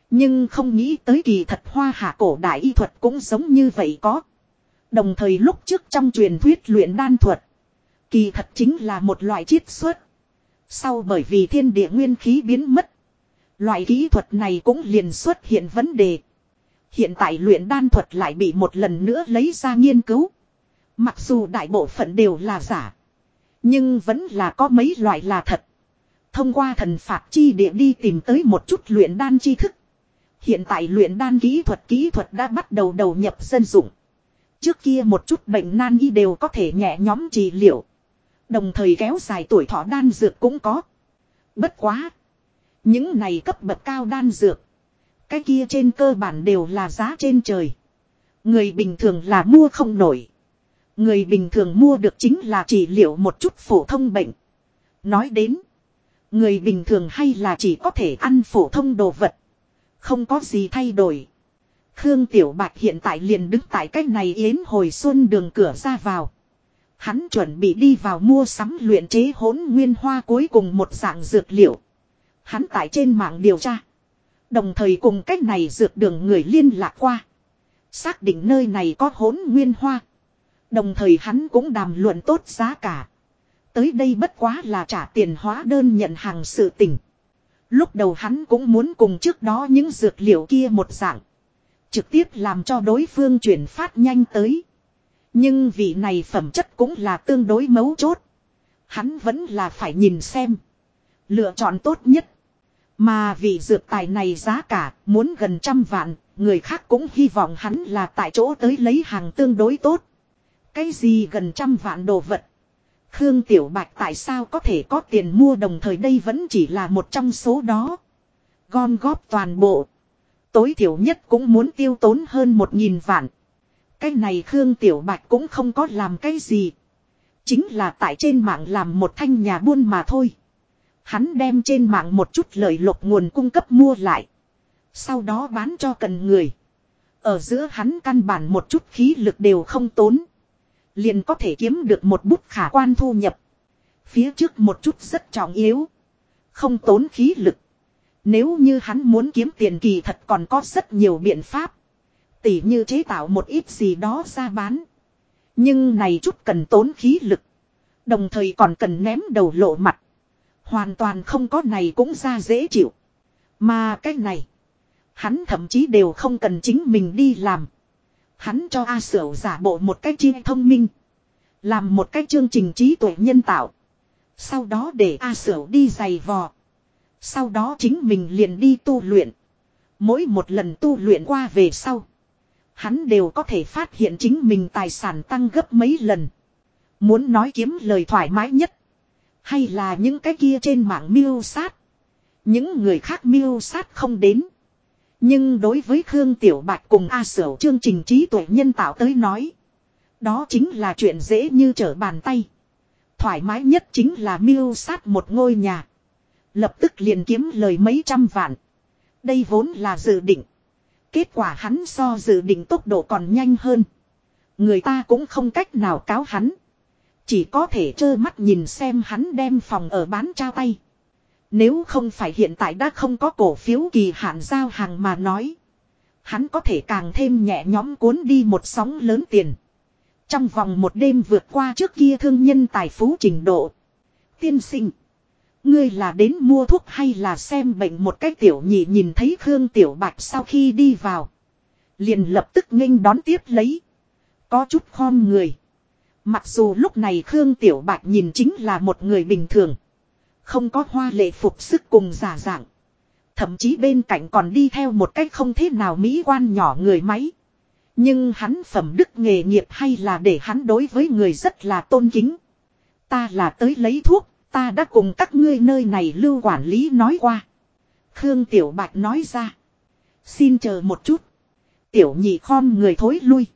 Nhưng không nghĩ tới kỳ thật hoa hạ cổ đại y thuật cũng giống như vậy có. Đồng thời lúc trước trong truyền thuyết luyện đan thuật. Kỳ thật chính là một loại chiết xuất. Sau bởi vì thiên địa nguyên khí biến mất. Loại kỹ thuật này cũng liền xuất hiện vấn đề. Hiện tại luyện đan thuật lại bị một lần nữa lấy ra nghiên cứu. Mặc dù đại bộ phận đều là giả. Nhưng vẫn là có mấy loại là thật. Thông qua thần phạt chi địa đi tìm tới một chút luyện đan chi thức. Hiện tại luyện đan kỹ thuật kỹ thuật đã bắt đầu đầu nhập dân dụng. Trước kia một chút bệnh nan y đều có thể nhẹ nhóm trị liệu. Đồng thời kéo dài tuổi thọ đan dược cũng có. Bất quá. Những này cấp bậc cao đan dược. Cái kia trên cơ bản đều là giá trên trời. Người bình thường là mua không nổi. Người bình thường mua được chính là trị liệu một chút phổ thông bệnh. Nói đến. Người bình thường hay là chỉ có thể ăn phổ thông đồ vật. Không có gì thay đổi. Khương Tiểu Bạch hiện tại liền đứng tại cách này yến hồi xuân đường cửa ra vào. Hắn chuẩn bị đi vào mua sắm luyện chế hỗn nguyên hoa cuối cùng một dạng dược liệu. Hắn tại trên mạng điều tra. Đồng thời cùng cách này dược đường người liên lạc qua. Xác định nơi này có hốn nguyên hoa. Đồng thời hắn cũng đàm luận tốt giá cả. Tới đây bất quá là trả tiền hóa đơn nhận hàng sự tình. Lúc đầu hắn cũng muốn cùng trước đó những dược liệu kia một dạng. Trực tiếp làm cho đối phương chuyển phát nhanh tới. Nhưng vị này phẩm chất cũng là tương đối mấu chốt. Hắn vẫn là phải nhìn xem. Lựa chọn tốt nhất. Mà vị dược tài này giá cả muốn gần trăm vạn, người khác cũng hy vọng hắn là tại chỗ tới lấy hàng tương đối tốt. Cái gì gần trăm vạn đồ vật? Khương Tiểu Bạch tại sao có thể có tiền mua đồng thời đây vẫn chỉ là một trong số đó. Gom góp toàn bộ. Tối thiểu nhất cũng muốn tiêu tốn hơn một nghìn vạn. Cái này Khương Tiểu Bạch cũng không có làm cái gì. Chính là tại trên mạng làm một thanh nhà buôn mà thôi. Hắn đem trên mạng một chút lợi lộc nguồn cung cấp mua lại. Sau đó bán cho cần người. Ở giữa hắn căn bản một chút khí lực đều không tốn. Liền có thể kiếm được một bút khả quan thu nhập. Phía trước một chút rất trọng yếu. Không tốn khí lực. Nếu như hắn muốn kiếm tiền kỳ thật còn có rất nhiều biện pháp. Tỉ như chế tạo một ít gì đó ra bán. Nhưng này chút cần tốn khí lực. Đồng thời còn cần ném đầu lộ mặt. Hoàn toàn không có này cũng ra dễ chịu. Mà cái này. Hắn thậm chí đều không cần chính mình đi làm. Hắn cho A Sửu giả bộ một cách chi thông minh. Làm một cách chương trình trí tuệ nhân tạo. Sau đó để A Sửu đi giày vò. Sau đó chính mình liền đi tu luyện. Mỗi một lần tu luyện qua về sau. Hắn đều có thể phát hiện chính mình tài sản tăng gấp mấy lần. Muốn nói kiếm lời thoải mái nhất. Hay là những cái kia trên mạng miêu sát. Những người khác miêu sát không đến. Nhưng đối với Khương Tiểu Bạch cùng A Sở chương trình trí tuệ nhân tạo tới nói. Đó chính là chuyện dễ như trở bàn tay. Thoải mái nhất chính là miêu sát một ngôi nhà. Lập tức liền kiếm lời mấy trăm vạn. Đây vốn là dự định. Kết quả hắn so dự định tốc độ còn nhanh hơn. Người ta cũng không cách nào cáo hắn. Chỉ có thể trơ mắt nhìn xem hắn đem phòng ở bán trao tay. Nếu không phải hiện tại đã không có cổ phiếu kỳ hạn giao hàng mà nói. Hắn có thể càng thêm nhẹ nhõm cuốn đi một sóng lớn tiền. Trong vòng một đêm vượt qua trước kia thương nhân tài phú trình độ. Tiên sinh. Ngươi là đến mua thuốc hay là xem bệnh một cách tiểu nhị nhìn thấy Khương Tiểu Bạch sau khi đi vào. Liền lập tức nghênh đón tiếp lấy. Có chút khom người. Mặc dù lúc này Khương Tiểu Bạch nhìn chính là một người bình thường. Không có hoa lệ phục sức cùng giả dạng. Thậm chí bên cạnh còn đi theo một cách không thế nào mỹ quan nhỏ người máy. Nhưng hắn phẩm đức nghề nghiệp hay là để hắn đối với người rất là tôn kính. Ta là tới lấy thuốc, ta đã cùng các ngươi nơi này lưu quản lý nói qua. Khương Tiểu Bạch nói ra. Xin chờ một chút. Tiểu nhị khom người thối lui.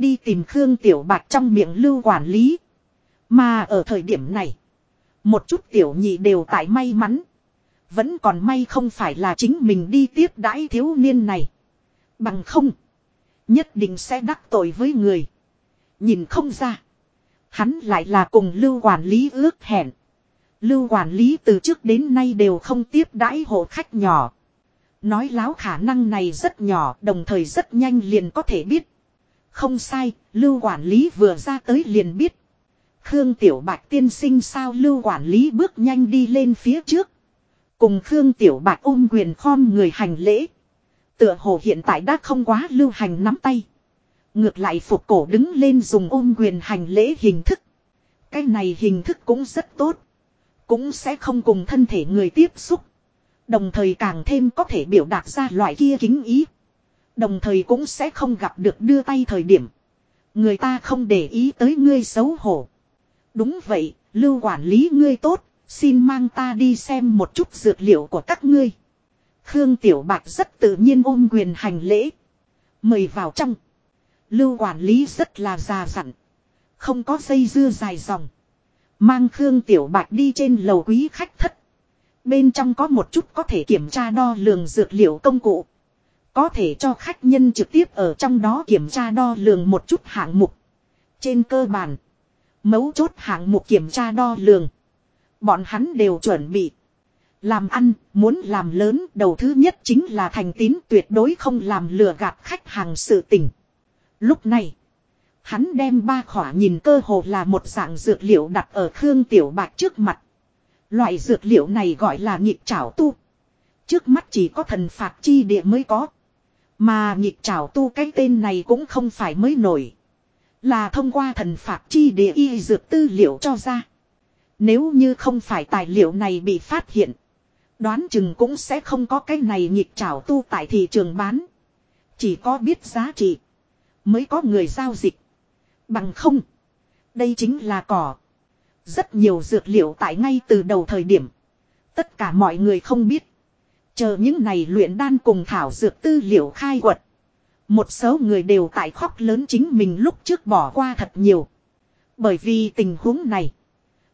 Đi tìm Khương Tiểu Bạch trong miệng lưu quản lý. Mà ở thời điểm này. Một chút tiểu nhị đều tại may mắn. Vẫn còn may không phải là chính mình đi tiếp đãi thiếu niên này. Bằng không. Nhất định sẽ đắc tội với người. Nhìn không ra. Hắn lại là cùng lưu quản lý ước hẹn. Lưu quản lý từ trước đến nay đều không tiếp đãi hộ khách nhỏ. Nói láo khả năng này rất nhỏ, đồng thời rất nhanh liền có thể biết. Không sai, lưu quản lý vừa ra tới liền biết. Khương Tiểu Bạch tiên sinh sao lưu quản lý bước nhanh đi lên phía trước. Cùng Khương Tiểu Bạch ôm quyền khom người hành lễ. Tựa hồ hiện tại đã không quá lưu hành nắm tay. Ngược lại phục cổ đứng lên dùng ôm quyền hành lễ hình thức. Cái này hình thức cũng rất tốt. Cũng sẽ không cùng thân thể người tiếp xúc. Đồng thời càng thêm có thể biểu đạt ra loại kia kính ý. Đồng thời cũng sẽ không gặp được đưa tay thời điểm. Người ta không để ý tới ngươi xấu hổ. Đúng vậy, lưu quản lý ngươi tốt, xin mang ta đi xem một chút dược liệu của các ngươi. Khương Tiểu Bạch rất tự nhiên ôm quyền hành lễ. Mời vào trong. Lưu quản lý rất là già dặn. Không có dây dưa dài dòng. Mang Khương Tiểu Bạch đi trên lầu quý khách thất. Bên trong có một chút có thể kiểm tra đo lường dược liệu công cụ. Có thể cho khách nhân trực tiếp ở trong đó kiểm tra đo lường một chút hạng mục. Trên cơ bản, mấu chốt hạng mục kiểm tra đo lường. Bọn hắn đều chuẩn bị. Làm ăn, muốn làm lớn, đầu thứ nhất chính là thành tín tuyệt đối không làm lừa gạt khách hàng sự tình. Lúc này, hắn đem ba khỏa nhìn cơ hồ là một dạng dược liệu đặt ở Khương Tiểu Bạch trước mặt. Loại dược liệu này gọi là nhịp trảo tu. Trước mắt chỉ có thần phạt chi địa mới có. Mà nhịp trảo tu cái tên này cũng không phải mới nổi. Là thông qua thần phạt chi địa y dược tư liệu cho ra. Nếu như không phải tài liệu này bị phát hiện. Đoán chừng cũng sẽ không có cái này nhịp trảo tu tại thị trường bán. Chỉ có biết giá trị. Mới có người giao dịch. Bằng không. Đây chính là cỏ. Rất nhiều dược liệu tại ngay từ đầu thời điểm. Tất cả mọi người không biết. Chờ những này luyện đan cùng thảo dược tư liệu khai quật. Một số người đều tại khóc lớn chính mình lúc trước bỏ qua thật nhiều. Bởi vì tình huống này.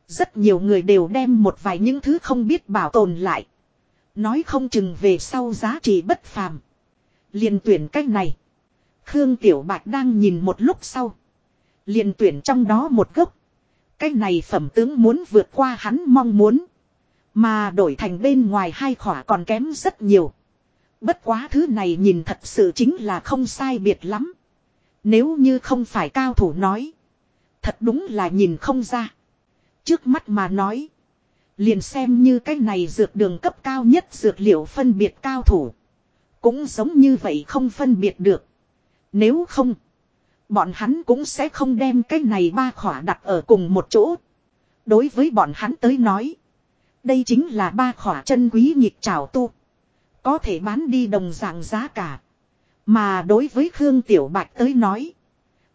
Rất nhiều người đều đem một vài những thứ không biết bảo tồn lại. Nói không chừng về sau giá trị bất phàm. liền tuyển cách này. Khương Tiểu Bạch đang nhìn một lúc sau. liền tuyển trong đó một gốc. Cái này phẩm tướng muốn vượt qua hắn mong muốn. Mà đổi thành bên ngoài hai khỏa còn kém rất nhiều. Bất quá thứ này nhìn thật sự chính là không sai biệt lắm. Nếu như không phải cao thủ nói. Thật đúng là nhìn không ra. Trước mắt mà nói. Liền xem như cái này dược đường cấp cao nhất dược liệu phân biệt cao thủ. Cũng giống như vậy không phân biệt được. Nếu không. Bọn hắn cũng sẽ không đem cái này ba khỏa đặt ở cùng một chỗ. Đối với bọn hắn tới nói. Đây chính là ba khỏa chân quý nhịp trào tu. Có thể bán đi đồng dạng giá cả. Mà đối với Khương Tiểu Bạch tới nói.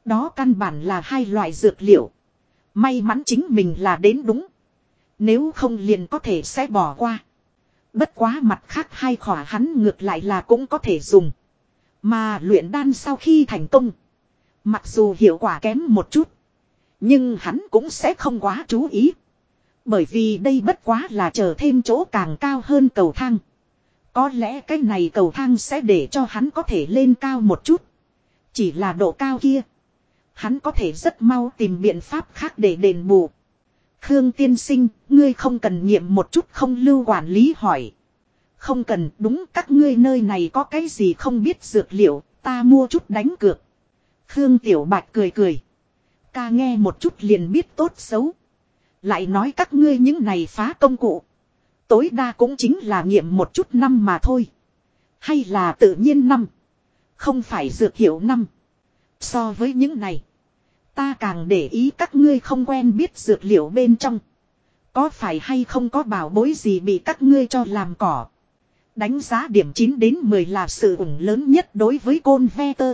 Đó căn bản là hai loại dược liệu. May mắn chính mình là đến đúng. Nếu không liền có thể sẽ bỏ qua. Bất quá mặt khác hai khỏa hắn ngược lại là cũng có thể dùng. Mà luyện đan sau khi thành công. Mặc dù hiệu quả kém một chút. Nhưng hắn cũng sẽ không quá chú ý. Bởi vì đây bất quá là chờ thêm chỗ càng cao hơn cầu thang. Có lẽ cái này cầu thang sẽ để cho hắn có thể lên cao một chút. Chỉ là độ cao kia. Hắn có thể rất mau tìm biện pháp khác để đền bù. Khương tiên sinh, ngươi không cần nghiệm một chút không lưu quản lý hỏi. Không cần, đúng các ngươi nơi này có cái gì không biết dược liệu, ta mua chút đánh cược. Khương Tiểu Bạch cười cười. Ca nghe một chút liền biết tốt xấu. Lại nói các ngươi những này phá công cụ. Tối đa cũng chính là nghiệm một chút năm mà thôi. Hay là tự nhiên năm. Không phải dược hiệu năm. So với những này. Ta càng để ý các ngươi không quen biết dược liệu bên trong. Có phải hay không có bảo bối gì bị các ngươi cho làm cỏ. Đánh giá điểm 9 đến 10 là sự ủng lớn nhất đối với côn ve tơ.